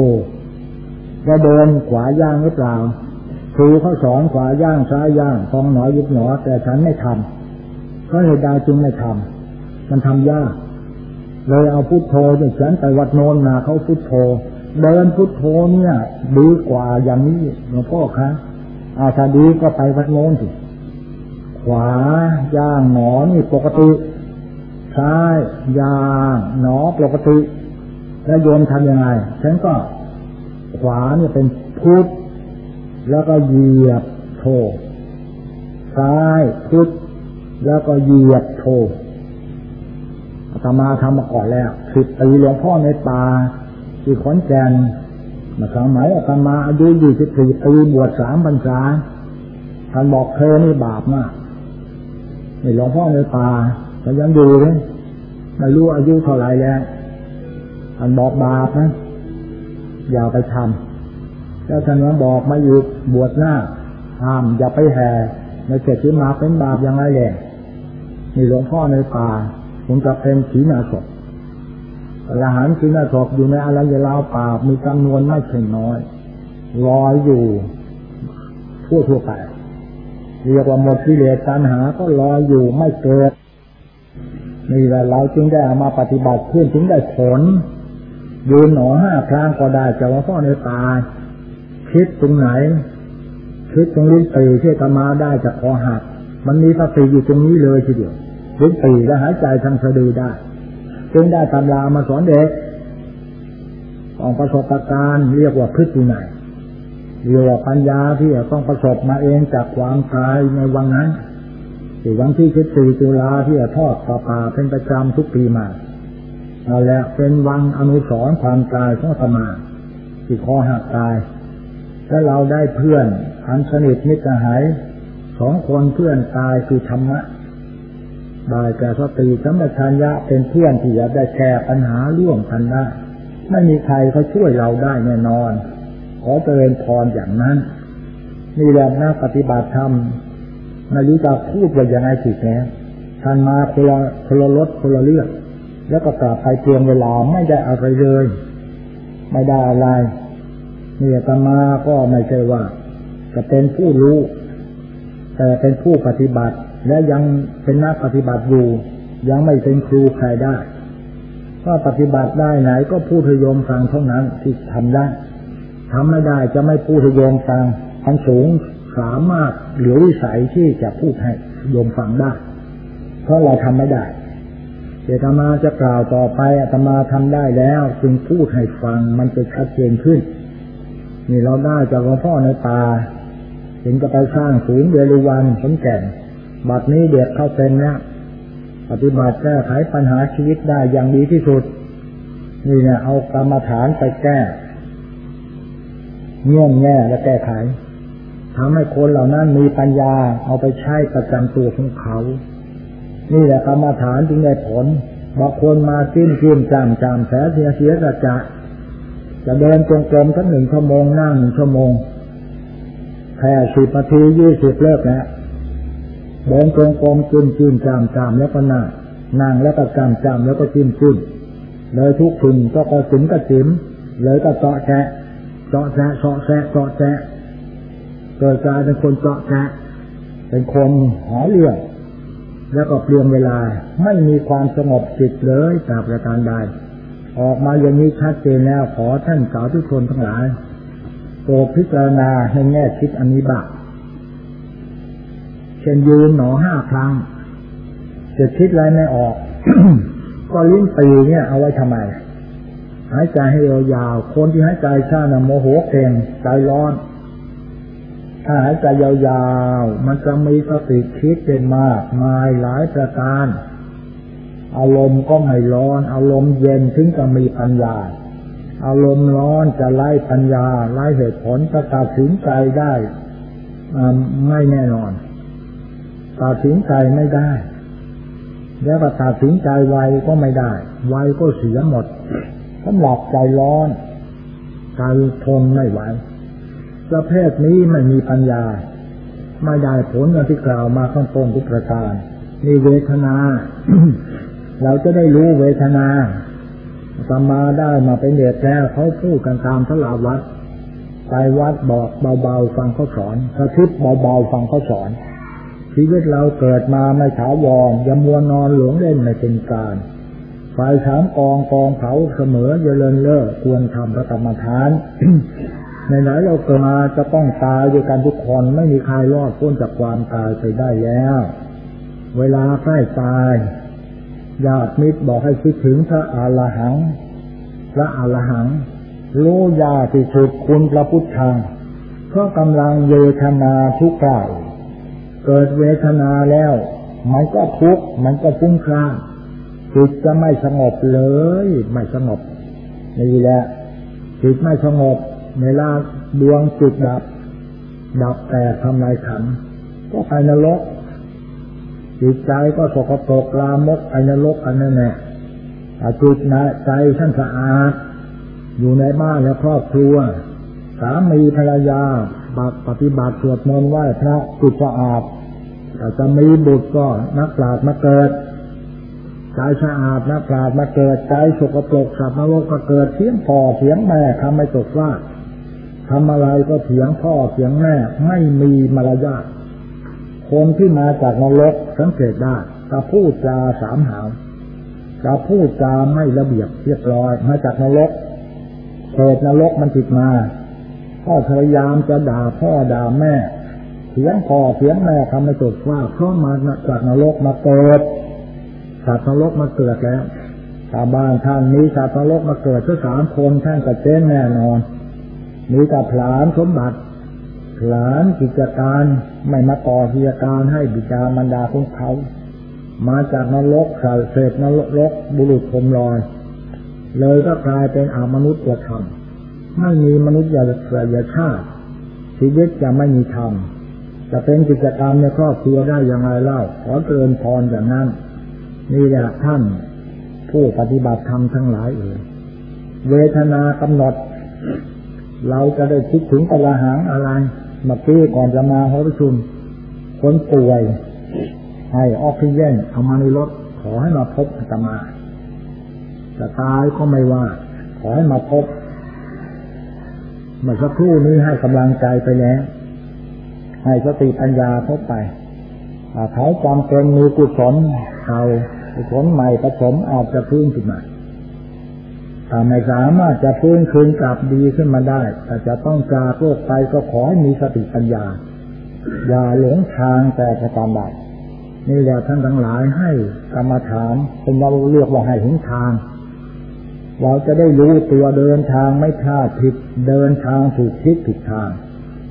จะเดินขวาย่างหรือเปล่าครูเขาสอนขวาย่างซ้ายย่างพองหนอยุบหนอ แต่ฉันไม่ทำก็เหตุใดจึงไม่ทำมันทำยาก เลยเอาพุทโธจนฉันไปวัดโนนนาเขาพุทโธ เดินพุทโธเนี่ยดีกว่าอย่างนี้หลวงพ่อคะอาถ้าดีก็ไปวัดโนนสิขวาย่างหนอนี่ปกติซ้ายย่างหนอปกติ แล้วโยมทำยังไงฉันก็ขวาเนี่ยเป็นพุทแล้วก็เหยียบโทซ้ายพุทแล้วก็เหยียบโท อาตมาทำมาก่อนแล้วสิบปีหลวงพ่อในป่าที่ขอนแก่นมาสมัยอาตมาอายุยี่สิบสี่ปีบวชสามพรรษาท่านบอกเธอนี่บาปมากนี่หลวงพ่อในป่าแต่ยังดูเลยไม่รู้อายุเท่าไรแล้วท่านบอกบาปนะอย่าไปทำแล้วท่านว่าบอกมาอยู่บวชหน้าห้ามอย่าไปแห่ในเกิดขึ้นมาเป็นบาปยังไงแหละนี่หลวงพ่อในป่า ผมจะเป็นขีณาศพอรหันต์ขีณาศพอยู่ในอารยลาวป่ามีจำนวนไม่ใช่น้อยลอยอยู่ทั่วทั่วไปเรียกว่าหมดกิเลสตัณหาก็ลอยอยู่ไม่เกิดนี่แหละเราจึงได้ามาปฏิบัติเพื่อถึงได้ผลยืนหนอห้าครั้งก็ได้จะว่าพ่อในตาคิดตรงไหน คิดตรงลิ้นปีที่ตมาได้จากคอหัก มันมีสติอยู่ตรงนี้เลยทีเดียว ลิ้นปีและหายใจทางสะดือได้ จึงได้ตำรามาสอนเด็กของประสบการณ์เรียกว่าพฤติไหนเรียกว่าปัญญาที่ต้องประสบมาเองจากความตายในวันนั้นที่วันที่สิบสี่ตุลาที่จะทอดป่าป่าเป็นประจำทุกปีมาเอาละเป็นวังอนุสรความตายของธรรมาที่คอหักตายถ้าเราได้เพื่อนอันสนิทมิตรหายสองคนเพื่อนตายคือธรรมะ ได้แก่สติสัมปชัญญะเป็นเพื่อนที่จะได้แก้ปัญหาร่วมกันได้ ไม่มีใครเขาช่วยเราได้แน่นอน ขอเจริญพรอย่างนั้นนี่แหละนักปฏิบัติธรรมไม่รู้จะพูดว่าอย่างไรสิแท้ท่านมาคนละคนละรถคนละเลือกแล้วก็กลับไปเตรียมเวลาไม่ได้อะไรเลย ไม่ได้อะไรนี่ตมาก็ไม่ใช่ว่า จะเป็นผู้รู้ แต่เป็นผู้ปฏิบัติ และยังเป็นนักปฏิบัติอยู่ ยังไม่เป็นครูใครได้ก็ปฏิบัติได้ไหนก็พูดให้โยมฟังเท่านั้นที่ทำได้ทำไม่ได้จะไม่พูดให้โยมฟังทันสูงสามารถเหลือวิสัยที่จะพูดให้โยมฟังได้ เพราะเราทำไม่ได้เจตมาจะกล่าวต่อไปอาตมาทำได้แล้ว จึงพูดให้ฟังมันจะชัดเจนขึ้น นี่เราได้จากหลวงพ่อในป่าถึงจะไปสร้างศูนย์เดรุวันขนแก่น บัดนี้เด็กเข้าเป็นแล้วปฏิบัติแก้ไขปัญหาชีวิตได้อย่างดีที่สุด นี่เนี่ยเอากรรมฐานไปแก้เงื่อนแง่และแก้ไขทำให้คนเหล่านั้นมีปัญญาเอาไปใช้ประจำตัวของเขา นี่แหละกรรมฐานจึงได้ผลบางคนมาสิ้นขึ้นจำจำแสเสียเสียกระจะจะเดินจงกรมสักหนึ่งชั่วโมงนั่งหนึ่งชั่วโมงแค่สิบนาทียี่สิบเลิกแล้ว เดินจงกรมขึ้นขึ้นจำจำแล้วก็นั่งนั่งแล้วก็จำจำแล้วก็ขึ้นขึ้นเลยทุกคนก็กระสิมกระสิมเลยก็เจาะแฉะเจาะแฉะเจาะแฉะเจาะแฉะเกิดกลายเป็นคนเจาะแจะเป็นคนหาเรื่องแล้วก็เปลี่ยนเวลาไม่มีความสงบจิตเลยตาบประการใดออกมาอย่างนี้ชัดเจนแล้วขอท่านสาวทุกคนทั้งหลายโปรดพิจารณาให้แง่คิดอันนี้บ้าง เช่นยืนหนอห้าครั้งจะคิดอะไรไม่ออก ก็ลิ้นปีเนี่ยเอาไว้ทำไม หายใจให้ยาวๆคนที่หายใจช้านะโมโหเก่งใจร้อน ถ้าหายใจยาวๆ มันจะมีสติคิดเป็นมากมายหลายประการ อารมณ์ก็ไม่ร้อน อารมณ์เย็นถึงจะมีปัญญา อารมณ์ร้อนจะไล่ปัญญาไล่เหตุผลจะตัดสินใจได้ไม่แน่นอน ตัดสินใจไม่ได้ แล้วก็ตัดสินใจไวก็ไม่ได้ ไวก็เสียหมดสำหรับใจร้อนใจทนไม่ไหวประเภทนี้ไม่มีปัญญา ไม่ได้ผลอย่างที่กล่าวมาข้างต้นทุกประการนี่เวทนา เราจะได้รู้เวทนาสมาได้มาเป็นเด็กแล้วเขาพูดกันตามสลาวัดไปวัดบอกเบาๆฟังเขาสอนกระทิบเบาๆฟังเขาสอน ชีวิตเราเกิดมาไม่ถาวรยามัวนอนหลวงเล่นไม่เป็นการไฟสามกองกองเผาเสมอเยริญเลิกควรทำพระกรรมฐานในไหนเราเกิดมาจะต้องตายด้วยกันทุกคนไม่มีใครรอดพ้นจากความตายไปได้แล้ว เวลาใกล้ตายญาติมิตรบอกให้คิดถึงพระอรหัง พระอรหังรู้ยาที่สุดคุณพระพุทธังเพราะกำลังเวทนาทุกข์กา เกิดเวทนาแล้ว มันก็ทุกข์มันก็ฟุ้งซ่านจิตจะไม่สงบเลย ไม่สงบนี่แหละจิตไม่สงบเวลาดวงจิตดับ ดับแต่ทำลายขันก็ไปนรกจิตใจก็สกปรกลามกไปนรกอันนั้นแหละจิตนะใจท่านสะอาด อยู่ในบ้านและครอบครัว สามีภรรยา บัตปฏิบัติสวดมนต์ไหว้พระจิตสะอาดแต่จะมีบุตรก็นักปราชญ์มาเกิดใจสะอาดนักปราชญ์มาเกิดใจสกปรกสัตว์นรกก็เกิดเสียงพ่อเสียงแม่ทำไม่ตกว่าทำอะไรก็เถียงพ่อเถียงแม่ไม่มีมารยาทคนที่มาจากนรกสังเกตได้จะพูดจาสามหาวจะพูดจาไม่ระเบียบเรียบร้อยมาจากนรกเกิดนรกมันติดมา พ่อพยายามจะด่าพ่อด่าแม่เสียงพ่อเสียงแม่ทำให้ตกว่าเพราะมาจากนรกมาเกิดสัตว์นรกมาเกิดแล้วชาวบ้านท่านมีสัตว์นรกมาเกิดทั้งสามคนท่านก็เจ๊งแน่นอน มีแต่ผลานสมบัติ หลานกิจการไม่มาต่อกิจการให้บิดามารดาของเขา มาจากนรกสาเศษนรกบุรุษพรมลอย เลยก็กลายเป็นอามนุษย์ธรรม ไม่มีมนุษย์ยาเสียชาติชีวิตจะไม่มีธรรมจะเป็นกิจกรรมในครอบครัวได้อย่างไรเล่า ขอเตือนพรอย่างนั้น นี่แหละท่าน ผู้ปฏิบัติธรรมทั้งหลายเอ่ยเวทนากำหนด เราจะได้คิดถึงตะละหังอะไรมาปี้ก่อนจะมาหอประชุมคนป่วย ให้ออกซิเจนเอามาในรถ ขอให้มาพบอาตมาจะตายก็ไม่ว่า ขอให้มาพบ เมื่อสักครู่นี้ให้กำลังใจไปแล้ว ให้สติปัญญาพบไปเขาจำเป็นมีกุศลเก่ากุศลใหม่ผสมอาจจะพื้นขึ้นมาถ้าไม่สามารถจะฟื้นคืนกลับดีขึ้นมาได้แต่จะต้องจากโรคไปก็ขอให้มีสติปัญญา อย่าหลงทางแต่ประการใดนี่แหละท่านทั้งหลายให้กรรมฐานเป็นเราเรียกว่าให้เห็นทาง เราจะได้รู้ตัวเดินทางไม่พลาดผิดเดินทางถูกทิศผิดทาง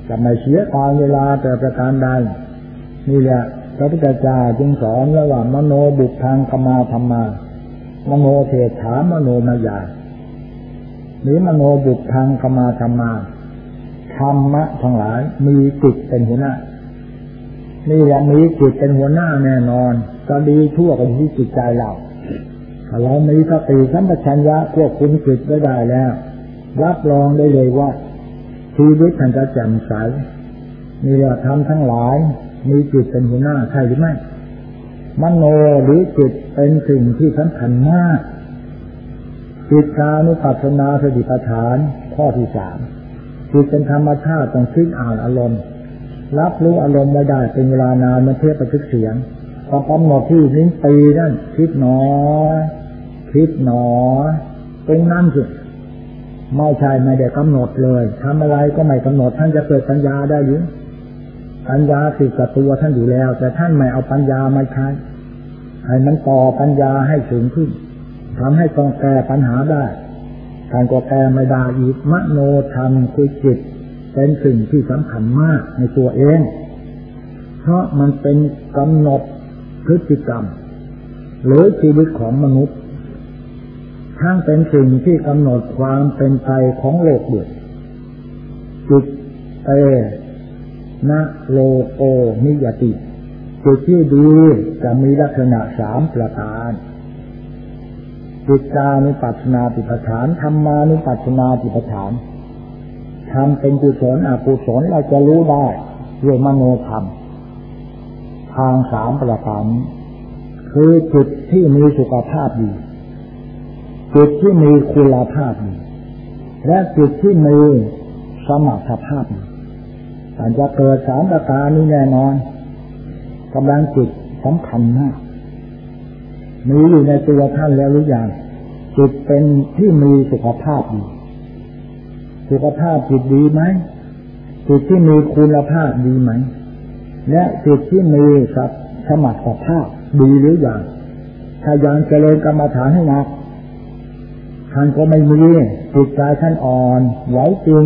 จะไม่เสียตามเวลาแต่ประการใดนี่แหละพระพุทธเจ้าจึงสอนระหว่างมโนบุพทางกมาธรรมามโนเทถามโนมายาหรือมโนบุตรทางขมาธรรมาธรรมะทั้งหลายมีจิตเป็นหัวหน้านี่แหละมีจิตเป็นหัวหน้าแน่นอน ก็ดีทั่วกันที่จิตใจเรา ถ้าเรามีสติสัมปชัญญะควบคุมจิตไว้ได้แล้ว รับรองได้เลยว่า ชีวิตท่านจะแจ่มใสนี่แหละทำทั้งหลาย มีจิตเป็นหัวหน้าใช่หรือไม่มโนหรือจิตเป็นสิ่งที่สำคัญมากจิตานุปัสสนาสติปัฏฐาน ข้อที่สามจิตเป็นธรรมชาติต้องคิดอ่านอารมณ์ รับรู้อารมณ์ไม่ได้เป็นเวลานานมันเทียบประทึกเสียงพอกำหนดที่นิ้นปีนั่นคิดหนอ คิดหนอตรงนั้นสิไม่ใช่ไม่ได้กำหนดเลยทำอะไรก็ไม่กำหนดท่านจะเกิดปัญญาได้หรือปัญญาติกับตัวท่านอยู่แล้ว แต่ท่านไม่เอาปัญญามาใช้ให้มันต่อปัญญาให้สูงขึ้นทำให้ต้องแก้ปัญหาได้การก็แก้ไม่ได้อีกมโนธรรมคือจิต เป็นสิ่งที่สำคัญมากในตัวเอง เพราะมันเป็นกำหนดพฤติกรรมหรือชีวิตของมนุษย์ ทั้งเป็นสิ่งที่กำหนดความเป็นไปของโลกด้วยจิตเอนะโลโกนิยติจิตที่ดีจะมีลักษณะสามประการจิตานุปัสนาติปฐานธรรมานุปัสนาติปฐานทำเป็นกุศลอกุศลเราจะรู้ได้ด้วยมโนธรรม ทางสามประการคือจุดที่มีสุขภาพดี จุดที่มีคุณภาพ และจุดที่มีสมรรถภาพดีการจะเกิดสามประการนี้แน่นอนกำลังจิตสำคัญมากมีอยู่ในตัวท่านแล้วหรือยังจิตเป็นที่มีสุขภาพดีสุขภาพจิตดีไหมจิตที่มีคุณภาพดีไหม และจิตที่มีสัสมรรถภาพดีหรือยังถ้ายังเจริญกรรมฐานให้หนัก ท่านก็ไม่มีจิตใจท่านอ่อนไหวจริง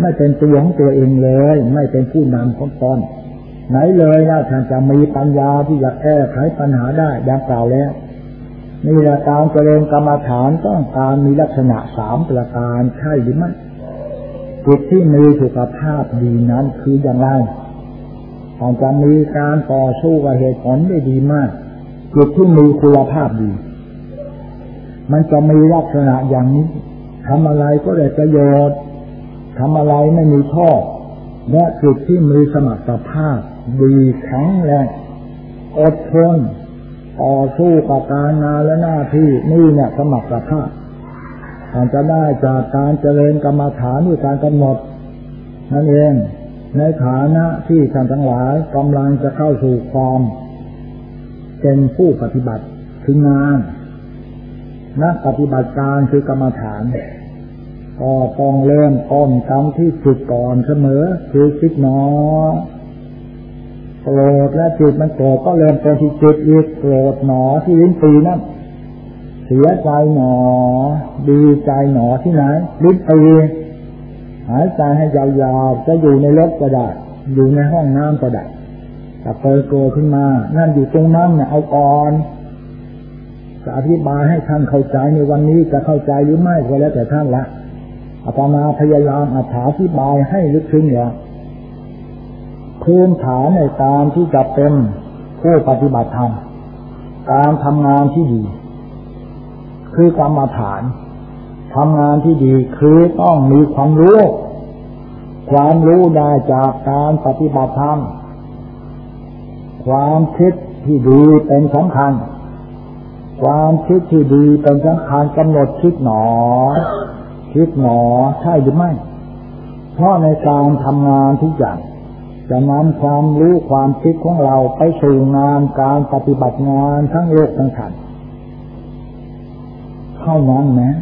ไม่เป็นตัวของตัวเองเลย ไม่เป็นผู้นำของตนไหนเลยนะท่านจะมีปัญญาที่จะแก้ไขปัญหาได้ดังกล่าวแล้วนี่แหละการเจริญกรรมฐานต้องการมีลักษณะสามประการใช่หรือไม่จิตที่มีสุขภาพดีนั้นคืออย่างไรอาจจะมีการต่อสู้กับเหตุผลได้ดีมากจิตที่มีคุณภาพดี มันจะมีลักษณะอย่างนี้ทำอะไรก็ได้ประโยชน์ทำอะไรไม่มีโทษและจิตที่มีสมรรถภาพดีแข็งแรงอดทนต่อสู้กับการงานและหน้าที่นี่เนี่ยสมรรถภาพอาจจะได้จากการเจริญกรรมฐานด้วยการกำหนด นั่นเอง ในฐานะที่ท่านทั้งหลายกำลังจะเข้าสู่ความเป็นผู้ปฏิบัติถึงงาน นักปฏิบัติการคือกรรมฐานก็ต้องเริ่มต้นตามที่จุดก่อนเสมอ คือคิดหนอโกรธและจิตมันโกรธก็เริ่มต้นที่จิตอีกโกรธหนอที่ลิ้นปีนั่นเสียใจหนอ ดีใจหนอที่ไหนลิ้นปีหายใจให้ยาวๆจะอยู่ในรถก็ได้อยู่ในห้องน้ำก็ได้แต่เปิดโกรธขึ้นมา นั่นอยู่ตรงนั้นเนี่ยเอาอ่อน จะอธิบายให้ท่านเข้าใจในวันนี้จะเข้าใจหรือไม่ก็แล้วแต่ท่านละอาตมาพยายามอธิบายให้ลึกซึ้งอย่างพื้นฐานในการที่จะเป็นผู้ปฏิบัติธรรมการทำงานที่ดี คือกรรมฐานทำงานที่ดีคือต้องมีความรู้ ความรู้ได้จากการปฏิบัติธรรม ความคิดที่ดีเป็นสำคัญ ความคิดที่ดีเป็นสำคัญกำหนดคิดหนอ คิดหนอใช่หรือไม่ เพราะในการทำงานทุกอย่างจะนำความรู้ความคิดของเราไปสู่งานการปฏิบัติงานทั้งโลกทั้งขันเท่านั้นนะ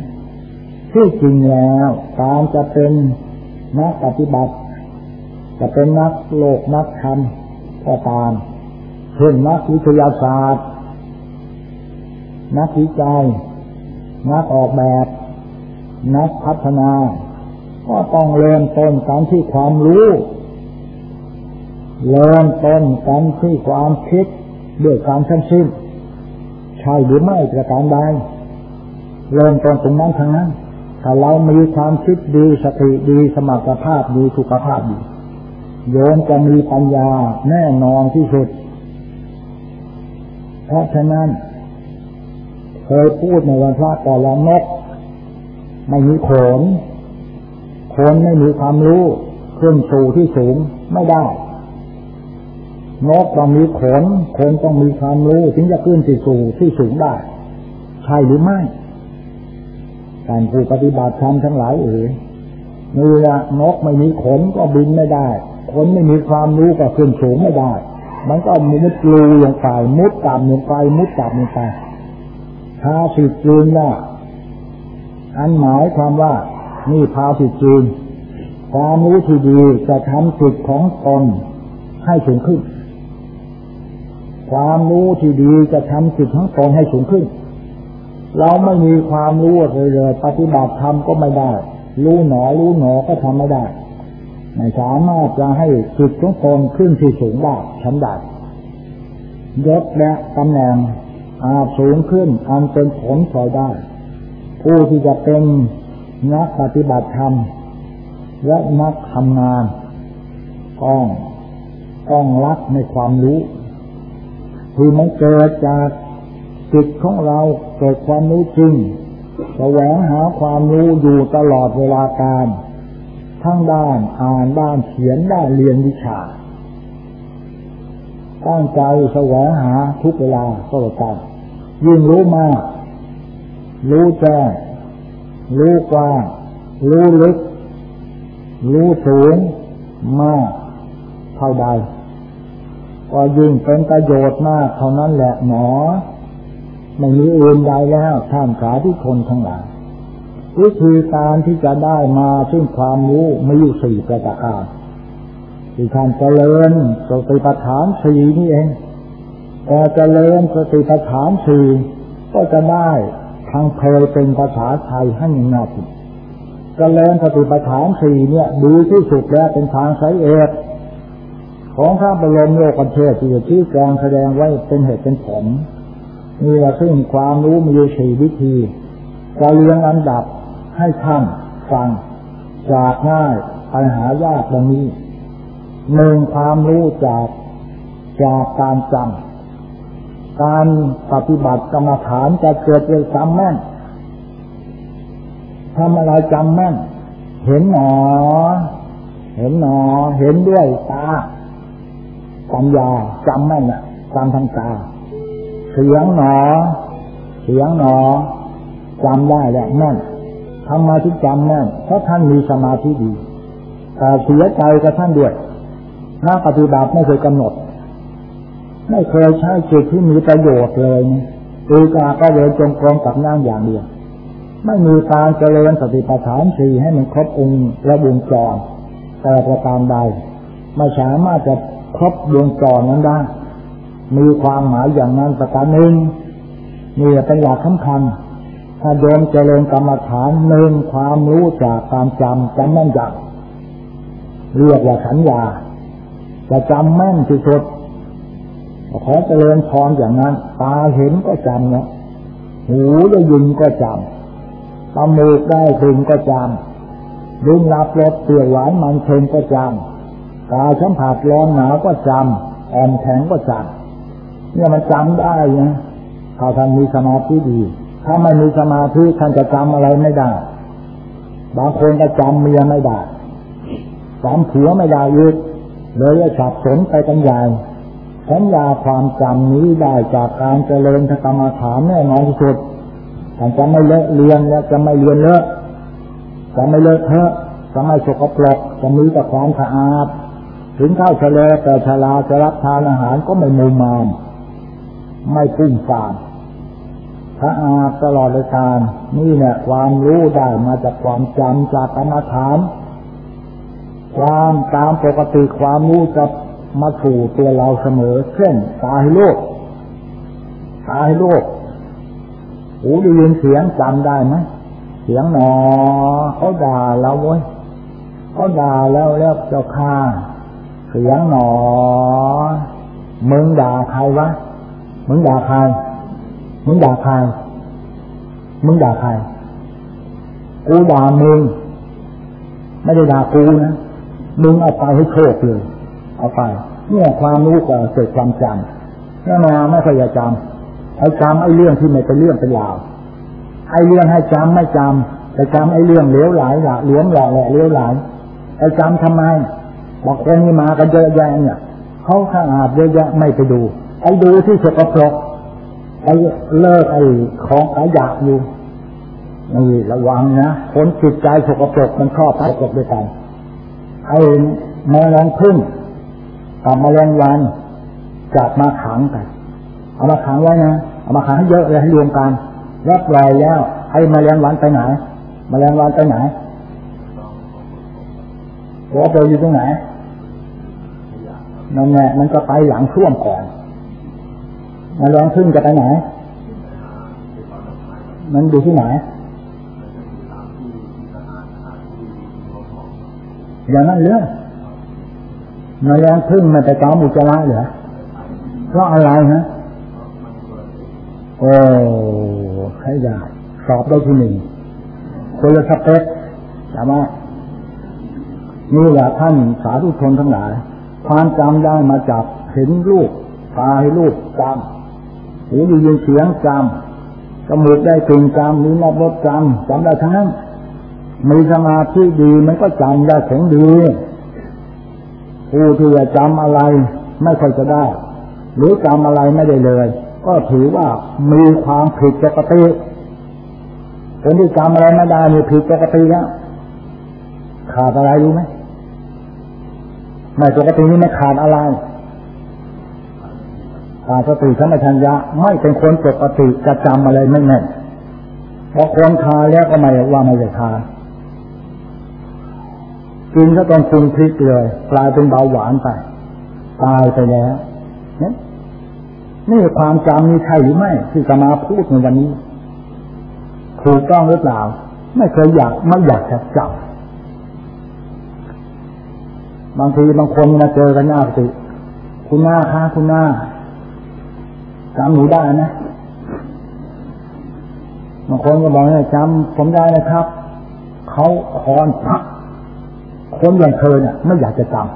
ที่จริงแล้วการจะเป็นนักปฏิบัติ จะเป็นนักโลกนักธรรมก็ตามเช่นนักวิทยาศาสตร์ นักวิจัย นักออกแบบ นักพัฒนา ก็ต้องเริ่มต้นการที่ความรู้ เริ่มต้นกันที่ความคิดด้วยการทั้งสิ้นใช่หรือไม่ประการใดเริ่มต้นตรงนั้นทางนั้นถ้าเรามีความคิดดีสติดีสมรรถภาพดีสุขภาพดีโยมจะมีปัญญาแน่นอนที่สุด เพราะฉะนั้น เคยพูดในวันพระก่อนละนก ไม่มีขนคนไม่มีความรู้ขึ้นสู่ที่สูงไม่ได้ นกต้องมีขนคนต้องมีความรู้ถึงจะขึ้นที่สูงที่สูงได้ ใช่หรือไม่การผู้ปฏิบัติธรรมทั้งหลายเอ๋ยนี่ละนกไม่มีขนก็บินไม่ได้ขนไม่มีความรู้ก็ขึ้นสูงไม่ได้ มันก็มุดลูลงไปมุดต่ำลงไปมุดต่ำลงไป พาสิจีนว่าอันหมายความว่านี่พาสิจีนความรู้ที่ดีจะทำจิตของตนให้สูงขึ้น ความรู้ที่ดีจะทำจิตทั้งตนให้สูงขึ้น เราไม่มีความรู้เลยเลย ปฏิบัติธรรมก็ไม่ได้ รู้หนอรู้หนอก็ทำไม่ได้ไม่สามารถจะให้จิตของตนขึ้นที่สูงได้ชั้นได้ยศและตำแหน่ง อาสูงขึ้น อันเป็นผลพลอยได้ ผู้ที่จะเป็นนักปฏิบัติธรรม และนักทำงานต้องต้องรักในความรู้ คือมันเกิดจากจิตของเราเกิดความรู้จริงแสวงหาความรู้อยู่ตลอดเวลาการ ทั้งด้านอ่านด้านเขียนด้านเรียนวิชา ตั้งใจแสวงหาทุกเวลาก็แล้วกันยิ่งรู้มาก รู้แจ้งรู้กว้างรู้ลึก รู้สูงมาก เท่าใด ก็ยิ่งเป็นประโยชน์มากเท่านั้นแหละหมอไม่มีอื่นใดแล้วท่านสาธุชนทั้งหลายวิธีการที่จะได้มาซึ่งความรู้มีอยู่สี่ประการ ที่ท่านเจริญสติปัฏฐานสี่นี่เองแต่เจริญสติปัฏฐานสี่ก็จะได้ทางเพลเป็นภาษาไทยให้ง่ายเจริญสติปัฏฐานสี่เนี่ย ดีที่สุดแล้วเป็นทางสายเอกของพระบรมโลกเทศที่ชี้แจงแสดงไว้เป็นเหตุเป็นผลนี่แหละซึ่งความรู้มีอยู่สี่วิธีจะเรียงอันดับให้ท่านฟังจากง่ายไปหายากดังนี้ หนึ่งความรู้จากจากการจำการปฏิบัติกรรมฐานจะเกิดด้วยจำแม่นทำอะไรจำแม่น เห็นหนอ เห็นหนอ เห็นด้วยตาปัญญาจำแม่นอะจำทางตาเสียงหนอ เสียงหนอจำได้แหละแม่นทำมาที่จำแน่นเพราะท่านมีสมาธิดีแต่เสียใจกับท่านด้วย นักปฏิบัติไม่เคยกำหนด ไม่เคยใช้จิตที่มีประโยชน์เลยคือกาก็เดินจงกรมกับนั่งอย่างเดียว ไม่มีการเจริญสติปัฏฐานสี่ให้มันครบองค์และวงจรแต่ประการใดไม่สามารถจะครบวงจรนั้นได้ มีความหมายอย่างนั้นประการหนึ่งนี่เป็นหลักสำคัญถ้าโยมเจริญกรรมฐานหนึ่งความรู้จากความจำจำแม่นยำเรียกว่าสัญญา จะจำแม่นที่สุดขอเจริญพรอย่างนั้น ตาเห็นก็จำนะหูได้ยินก็จำตามูกได้กลิ่นก็จำลิ้นรับรสเปรี้ยวหวานมันเค็มก็จำกายสัมผัสร้อนหนาวก็จำอ่อนแข็งก็จำเนี่ยมันจำได้นะถ้าท่านมีสมาธิดี ถ้าไม่มีสมาธิท่านจะจำอะไรไม่ได้ บางคนก็จำเมียไม่ได้จำผัวไม่ได้ยึด เลยจะสับสนไปกันใหญ่สัญญาความจำนี้ได้จากการเจริญกรรมฐานแน่นอนที่สุดท่านจะไม่เลอะเรียนและจะไม่เรียนเลอะจะไม่เลอะเทอะจะไม่สกปรกจะมีแต่ความสะอาด ถึงข้าวทะเลแต่ชลาจะรับทานอาหารก็ไม่มุมมามไม่ฟุ้งซ่านสะอาดตลอดเลยการ นี่เนี่ยความรู้ได้มาจากความจำจากกรรมฐาน ความตามปกติความรู้จะมาสู่ตัวเราเสมอ เช่นตาให้โลกตาให้โลกหูได้ยินเสียงจำได้ไหมเสียงหนอเขาด่าเราเว้ยเขาด่าแล้วแล้วเจ้าข้าเสียงหนอมึงด่าใครวะมึงด่าใครมึงด่าใครมึงด่าใครกูด่ามึงไม่ได้ด่ากูนะ มึงเอาไปให้โชคเลย เอาไป เนี่ยความรู้ก็เกิดความจำแน่นอนไม่เคยจำไอ้จำไอ้เรื่องที่ไม่เป็นเรื่องเป็นราวไอ้เรื่องให้จำไม่จำแต่จำไอ้เรื่องเลี้ยวไหลหละเลี้ยมหล่อแหละเลี้ยวไหลไอ้จำทำไมบอกคนนี้มากันเยอะแยะเนี่ยเขาข้างอาบเยอะแยะไม่ไปดู ไอ้ดูที่สกปรกไอ้เลิกไอ้ของขยะอยู่นี่ระวังนะคนจิตใจสกปรกมันชอบสกปรกด้วยกัน ไอ้แมลงพึ่งกับแมลงวันจับมาขังกัน เอามาขังไว้นะเอามาขังให้เยอะเลยให้รวมกันแล้วปล่อยแล้วไอ้แมลงวันไปไหนแมลงวันไปไหนหัวไปอยู่ตรงไหนนั่นแหละมันก็ไปหลังช่วงก่อนมาลองพึ่งจะไปไหนมันดูที่ไหน อย่างนั้นเรื่องมาลองพึ่งมันไปจอมุจระเหรอเพราะอะไรฮะโอ้ให้ได้สอบได้ที่หนึ่งคนละสเปคแต่ว่านี่แหละท่านสาธุชนทั้งหลายความจำได้มาจากเห็นรูปตาให้รูปจำหูได้ยินเสียงจำจมูกได้กลิ่นจำนิ้วนับรสจำจำได้ทั้งนั้น มีสมาธิดีมันก็จำได้แของดีผู้ที่จะจำอะไรไม่ค่อยจะได้ หรือจำอะไรไม่ได้เลย ก็ถือว่ามีความผิดปกติคนที่จำอะไรไม่ได้มีผิดปกติแล้วขาดอะไรรู้ไหมไม่ปกตินี่ไม่ขาดอะไรขาดสติสัมปชัญญะไม่เป็นคนปกติจะจำอะไรไม่แน่นพอคนทาแล้วก็ไม่ว่าไม่ได้ทาน กินก็ต้องคุมพริกเลย กลายเป็นเบาหวานไป ตายไปแล้วนี่นี่ความจำนี่ใช่หรือไม่ที่จะมาพูดในวันนี้ถูกต้องหรือเปล่า ไม่เคยอยากไม่อยากจะจับบางทีบางคนมาเจอกันหน้าสิคุณหน้าคะคุณหน้าจำหนูได้นะบางคนก็บอกเนี่ยจำผมได้นะครับ เขาคอนพัก คนอย่างเธอเนี่ยไม่อยากจะจำ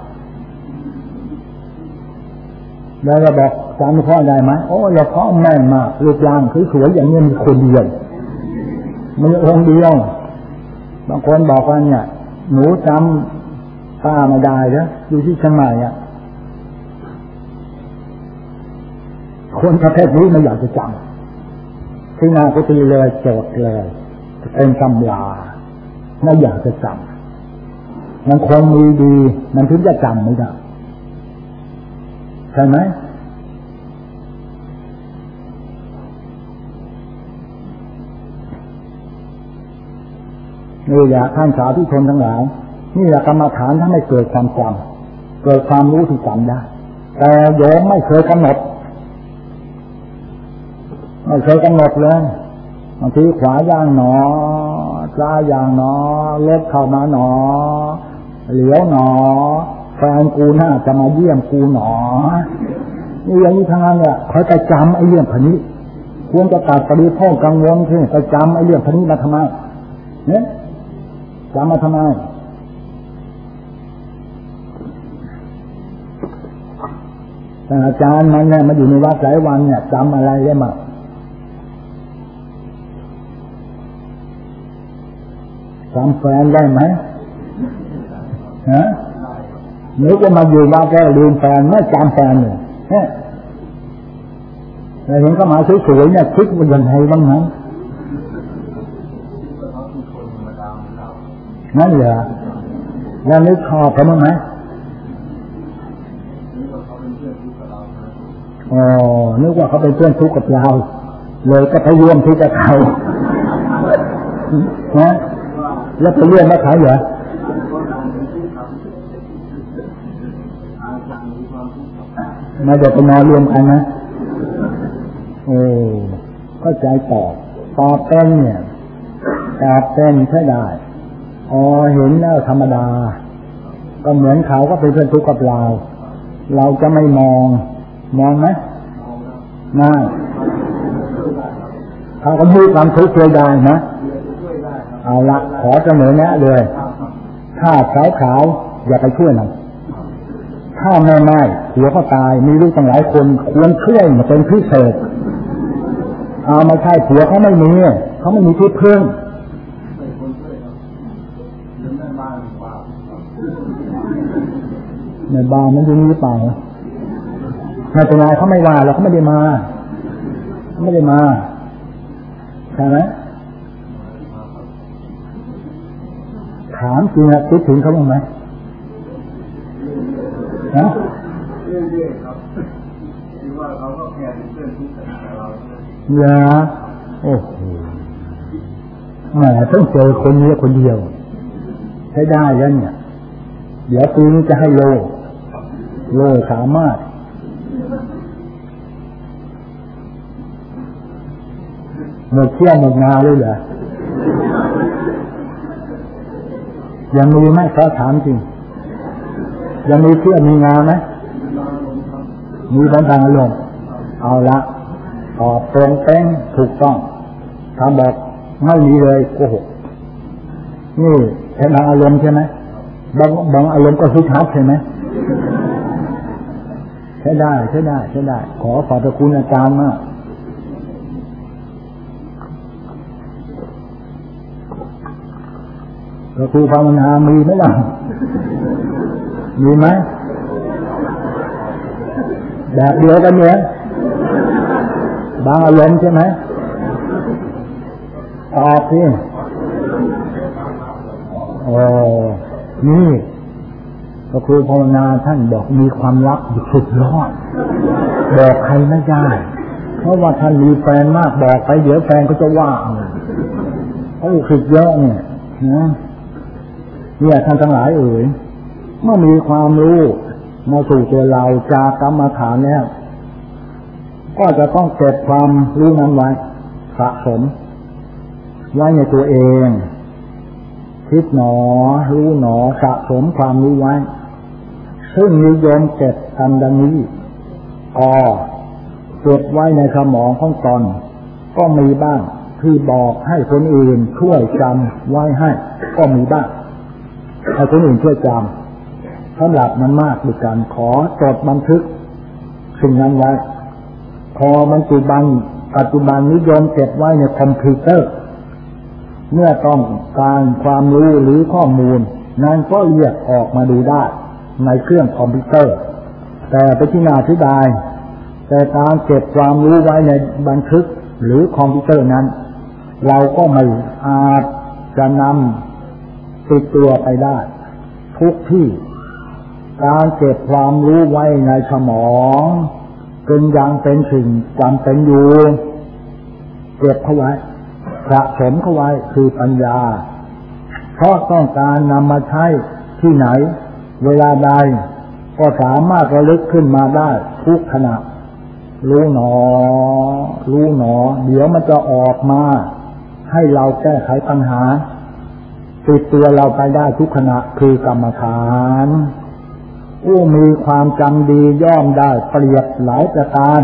แล้วก็บอกจำพ่อได้ไหมโอ้ยพ่อแม่มากรูปร่างคือสวยอย่างนี้มีคนเดียวมีองค์เดียวบางคนบอกว่าเนี่ย หนูจำป้าไม่ได้แล้วอยู่ที่เชียงใหม่อะคนประเภทนี้ไม่อยากจะจำที่นากุฏิเลยโจทย์เลยเป็นตำราไม่อยากจะจำ มันคนมีดี มันถึงจะจำไม่ได้ใช่ไหมนี่แหละท่านสาธุชนทั้งหลาย นี่แหละกรรมฐานทำให้เกิดความจำเกิดความรู้ที่จำได้ แต่โยมไม่เคยกำหนดไม่เคยกำหนดเลยบางทีขวาย่างหนอซ้ายย่างหนอรถเข้ามาหนอ เหลียวหนอแฟนกูน่าจะมาเยี่ยมกูหนอนี่อย่างนี้ทางเนี่ยคอยไปจำไอ้เรื่องพนี้ ควรจะตัดปริพ่อกังวลที่ไปจำไอ้เรื่องพนี้มาทำไมเนี่ยจำมาทำไมแต่อาจารย์มันเนี่ยมาอยู่ในวัดหลายวันเนี่ยจำอะไรได้มาจำแฟนได้ไหม ฮะนึกว่ามาอยู่บ้านแกลืมแฟนไม่จำแฟนเลยแต่เห็นเขามาสวยๆเนี่ยคิดว่ายังไงบ้างนั้นนั่นเหรอแล้วนึกชอบเขาบ้างไหมอ๋อนึกว่าเขาเป็นเพื่อนทุกข์กับเรา เลยก็ไปร่วมทุกข์กับเขานะแล้วไปเลื่อนมาขายเหรอ ไม่เดี๋ยวไปนอนรวมกันนะโอ้ก็ใจตอบตอบเป็นเนี่ยตอบเป็นใช่ได้อ๋อเห็นแล้วธรรมดา ก็เหมือนเขาก็เป็นเพื่อนทุกข์กับเรา เราจะไม่มอง มองไหมน่าเขาก็มีความทุกข์ช่วยได้นะเอาละขอเสนอแนะเลย ถ้าขาวขาวอย่าไปช่วยมัน ถ้าไม่ไม่หัวก็ตายมีลูกตั้งหลายคนควรช่วยมาเป็นพิเศษเอาไม่ใช่ผัวเขาไม่มีเขาไม่มีที่พึ่งในบ้านมันอยู่นี่หรอเปล่าไม่เป็นไรเขาไม่ว่าเราเขาไม่ได้มาเขาไม่ได้มาใช่ไหมถามจริงอะคิดถึงเขาบ้างไหม ฮะเรื่อยๆครับคือว่าเขาก็แค่เพื่อนทุกข์กับเราเหรอโอ้โหแหมเพิ่งเจอคนนี้คนเดียว ใช้ได้แล้วเนี่ย เดี๋ยวปีนี้จะให้โล โลสามารถหมดเที่ยวหมดงานเลยเหรอยังมีไหมเขาถามจริง ยังมีเพื่อนมีงานไหมมีบางทางอารมณ์เอาละตอบตรงเป้งถูกต้องทำบอกไม่มีเลยโกหกนี่แค่ทางอารมณ์ใช่ไหมบางบางอารมณ์ก็คือชัดใช่ไหมใช้ได้ใช้ได้ใช้ได้ ขอขอบพระคุณอาจารย์มากแล้วครูภาวนามีไหมล่ะ มีไหมแบบเดียวกันเนี่ยบางอารมณ์ใช่ไหมตอบสิโอ้นี่พระครูภาวนาท่านบอกมีความลับอยู่สุดยอดบอกใครไม่ได้เพราะว่าท่านมีแฟนมากบอกไปเดี๋ยวแฟนก็จะว่าเขาสุดยอดเนี่ยนะเนี่ยท่านทั้งหลายเอ่ย เมื่อมีความรู้มาสู่ตัวเราจากกรรมฐานแล้วก็จะต้องเก็บความรู้นั้นไว้สะสมไว้ในตัวเอง คิดหนอ รู้หนอสะสมความรู้ไว้ ซึ่งนิยมเก็บกันดังนี้อเก็บไว้ในสมองของตอนก็มีบ้างที่บอกให้คนอื่นช่วยจำไว้ให้ ก็มีบ้างให้คนอื่นช่วยจำ สำหรับมันมากด้วยกันขอจดบันทึกสิ่งนั้นไว้ พอมันปัจจุบันปัจจุบันนิยมเก็บไว้ในคอมพิวเตอร์ เมื่อต้องการความรู้หรือข้อมูล นั้นก็เรียกออกมาดูได้ในเครื่องคอมพิวเตอร์ แต่ไปที่นาธิดายแต่การเก็บความรู้ไว้ในบันทึกหรือคอมพิวเตอร์นั้น เราก็ไม่อาจจะนำติดตัวไปได้ ทุกที่ การเก็บความรู้ไว้ในสมองจึงยังเป็นสิ่งจำเป็นอยู่เก็บเขาไว้สะสมเขาไว้คือปัญญา เพราะต้องการนำมาใช้ที่ไหน เวลาใดก็สามารถระลึกขึ้นมาได้ทุกขณะ รู้หนอ รู้หนอ เดี๋ยวมันจะออกมา ให้เราแก้ไขปัญหา ติดตัวเราไปได้ทุกขณะคือกรรมฐาน ผู้มีความจำดีย่อมได้เปรียบหลายประการ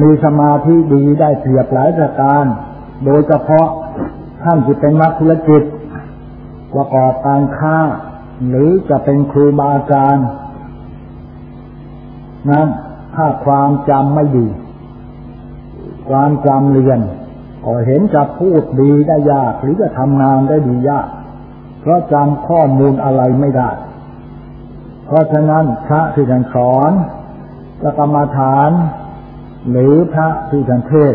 มีสมาธิดีได้เปรียบหลายประการ โดยเฉพาะท่านที่เป็นนักธุรกิจประกอบการค้า หรือจะเป็นครูบาอาจารย์นั้นถ้าความจำไม่ดี ความจำเรียนก็เห็นจะพูดดีได้ยาก หรือจะทำงานได้ดียาก เพราะจำข้อมูลอะไรไม่ได้ เพราะฉะนั้นพระที่ท่านสอนจะกรรมาฐาน หรือพระที่ท่านเทศ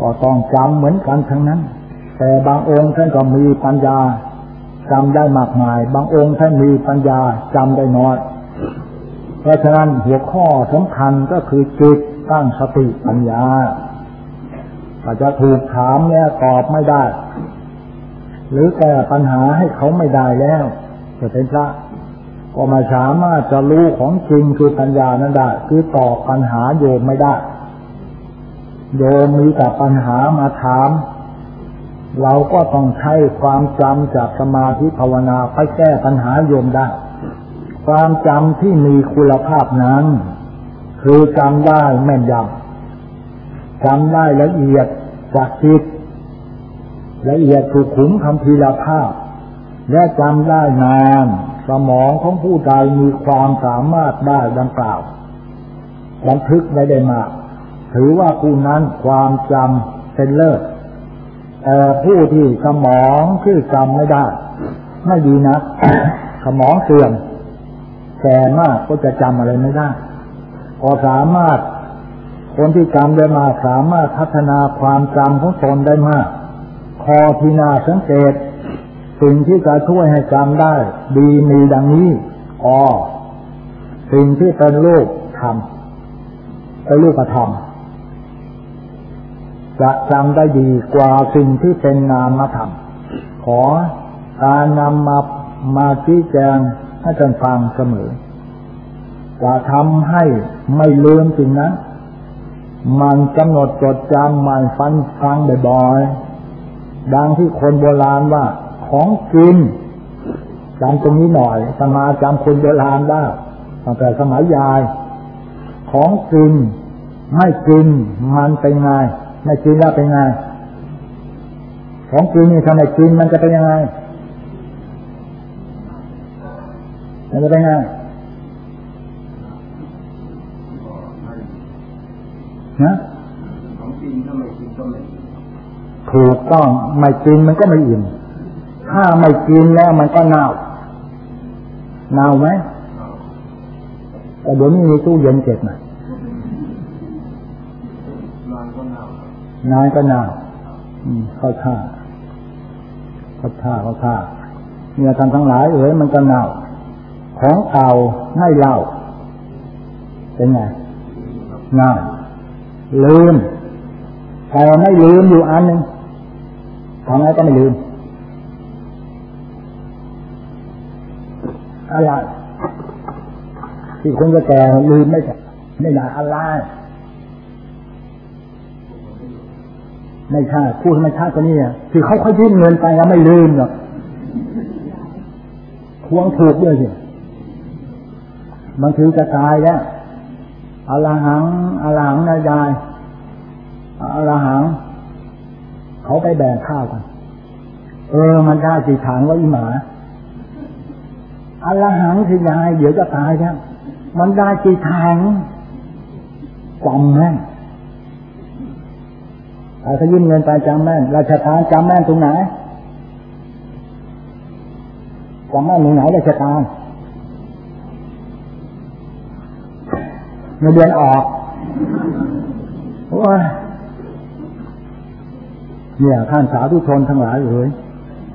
ก็ต้องจำเหมือนกันทั้งนั้น แต่บางองค์ท่านก็มีปัญญาจำได้มากมาย บางองค์ท่านมีปัญญาจำได้น้อย เพราะฉะนั้นหัวข้อสำคัญก็คือจิตตั้งสติปัญญาอาจจะถูกถามเนี่ยตอบไม่ได้ หรือแก้ปัญหาให้เขาไม่ได้แล้วจะเป็นพระ ก็มาสามารถจะรู้ของจริงคือปัญญานั้นได้ คือตอบปัญหาโยมไม่ได้ โยมมีแต่ปัญหามาถาม เราก็ต้องใช้ความจำจากสมาธิภาวนาไปแก้ปัญหาโยมได้ ความจำที่มีคุณภาพนั้น คือจำได้แม่นยำจำได้ละเอียดจากจิตละเอียดคือขุมคำพีรภาพ และจำได้นาน สมองของผู้ใดมีความสามารถได้ดังกล่าวบันทึกไว้ได้มาก ถือว่าผู้นั้นความจำเป็นเลิศแต่ผู้ที่สมองที่จำไม่ได้ไม่ดีนะสมองเสื่อมแก่มากก็จะจำอะไรไม่ได้ก็สามารถคนที่จำได้มาสามารถพัฒนาความจำของตนได้มาก คอที่น่าสังเกต สิ่งที่จะช่วยให้จำได้ ดีมีดังนี้ออสิ่งที่เป็นรูปธรรมเป็นรูปธรรมจะจำได้ดีกว่าสิ่งที่เป็นนามธรรมขอการนำมามาชี้แจงให้ท่านฟังเสมอจะทำให้ไม่ลืมสิ่งนั้น มันกำหนดจดจำมันฟันฟังบ่อยๆดังที่คนโบราณว่า ของกินจำตรงนี้หน่อยสมาจำคนโบราณได้ตั้งแต่สมัยยาย ของกินไม่กินมันเป็นไงไม่กินแล้วเป็นไงของกินนี่ทำไมกินมันจะเป็นยังไงมันจะเป็นไงนะของกินถ้าไม่กินก็ไม่ถูกต้องไม่กินมันก็ไม่อิ่ม ถ้าไม่กินแล้วมันก็เน่า เน่าไหมแต่เดี๋ยวนี้มีตู้เย็นเก็บนะนานก็นานเข้าท่าเข้าท่าเข้าท่าเนี่ยท่านทั้งหลายเอ๋ยมันก็เน่า ของเก่าไม่เล่า เป็นไงเน่าลืมแต่ไม่ลืมอยู่อันหนึ่งทำไงก็ไม่ลืม อะไร ที่คนจะแก่ลืมไม่ใช่ไม่ได้อะไร ไม่ใช่พูดธรรมชาติก็นี่คือเขาเขายื่นเงินไปแล้วไม่ลืมหรอกทวงถูกด้วยสิมันถือจะตายแล้วอรหังอรหังนายายอรหัง เขาไปแบ่งข้าวกัน เออ มันได้สี่ถังว่าอีหมา อรหังสิยายเดี๋ยวจะตายแล้วมันได้กี่ถังจำแม่นถ้าเขายื่นเงินไปจำแม่นราชทานจำแม่นตรงไหนจำแม่นตรงไหนราชทานเงินเดือนออกว่าเนี่ยท่านสาธุชนทั้งหลายเอ้ย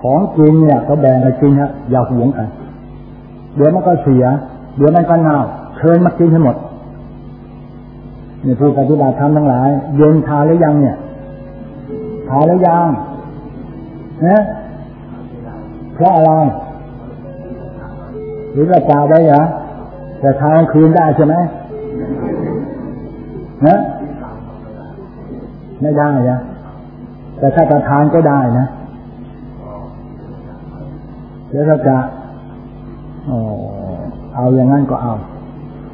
ของกินเนี่ยก็แบ่งกันกินฮะอย่าหวงกัน เดี๋ยวมันก็เสีย เดี๋ยวมันก็เน่าเชิญมากินให้หมดนี่ผู้ปฏิบัติธรรมทั้งหลาย เย็นทาหรือยังเนี่ยทาหรือยังนะเพราะอะไรหรือว่าจ่าได้เหรอแต่ทางคืนได้ใช่ไหมนะไม่ได้นะแต่ถ้าประทานก็ได้นะ แล้วถ้าจะ เอาอย่างนั้นก็เอา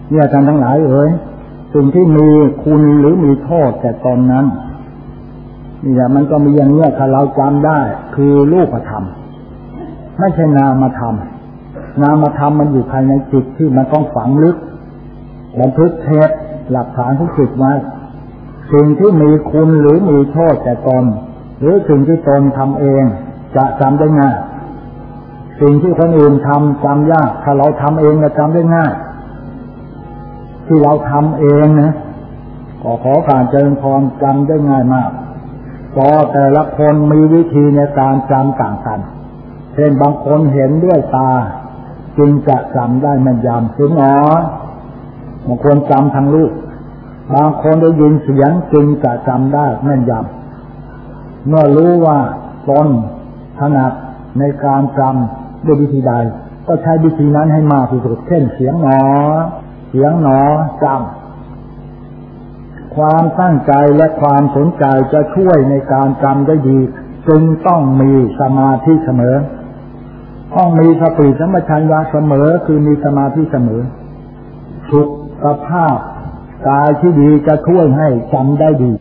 เนี่ยท่านทั้งหลายเอ๋ยสิ่งที่มีคุณหรือมีโทษแต่ตอนนั้นนี่แหละมันก็มีอย่างเนี้ยถ้าเราจำได้ คือรูปธรรมไม่ใช่นามธรรมนามธรรมมันอยู่ภายในจิตที่มันต้องฝังลึกบันทึกเทปหลักฐานทุกจิตไว้สิ่งที่มีคุณหรือมีโทษแต่ตนหรือสิ่งที่ตนทำเอง จะจำได้ง่าย สิ่งที่คนอื่นทำจำยากถ้าเราทำเองจะจำได้ง่าย ที่เราทำเองนะก็ขอการเจริญพรจำได้ง่ายมากก็แต่ละคนมีวิธีในการจำต่างกันเช่นบางคนเห็นด้วยตา จึงจะจำได้ม่นยำถึงหนอบางคนจำทางลูกบางคนได้ยินเสียงจึงจะจำได้แม่นยำเมื่อรู้ว่าตนถนัดในการจำ ด้วยวิธีใด ก็ใช้วิธีนั้นให้มากที่สุดเช่นเสียงหนอ เสียงหนอจำความตั้งใจและความสนใจจะช่วยในการจำได้ดี จึงต้องมีสมาธิเสมอ ต้องมีสติสมัชัญญาเสมอคือมีสมาธิเสมอสุขภาพกายที่ดีจะช่วยให้จำได้ดี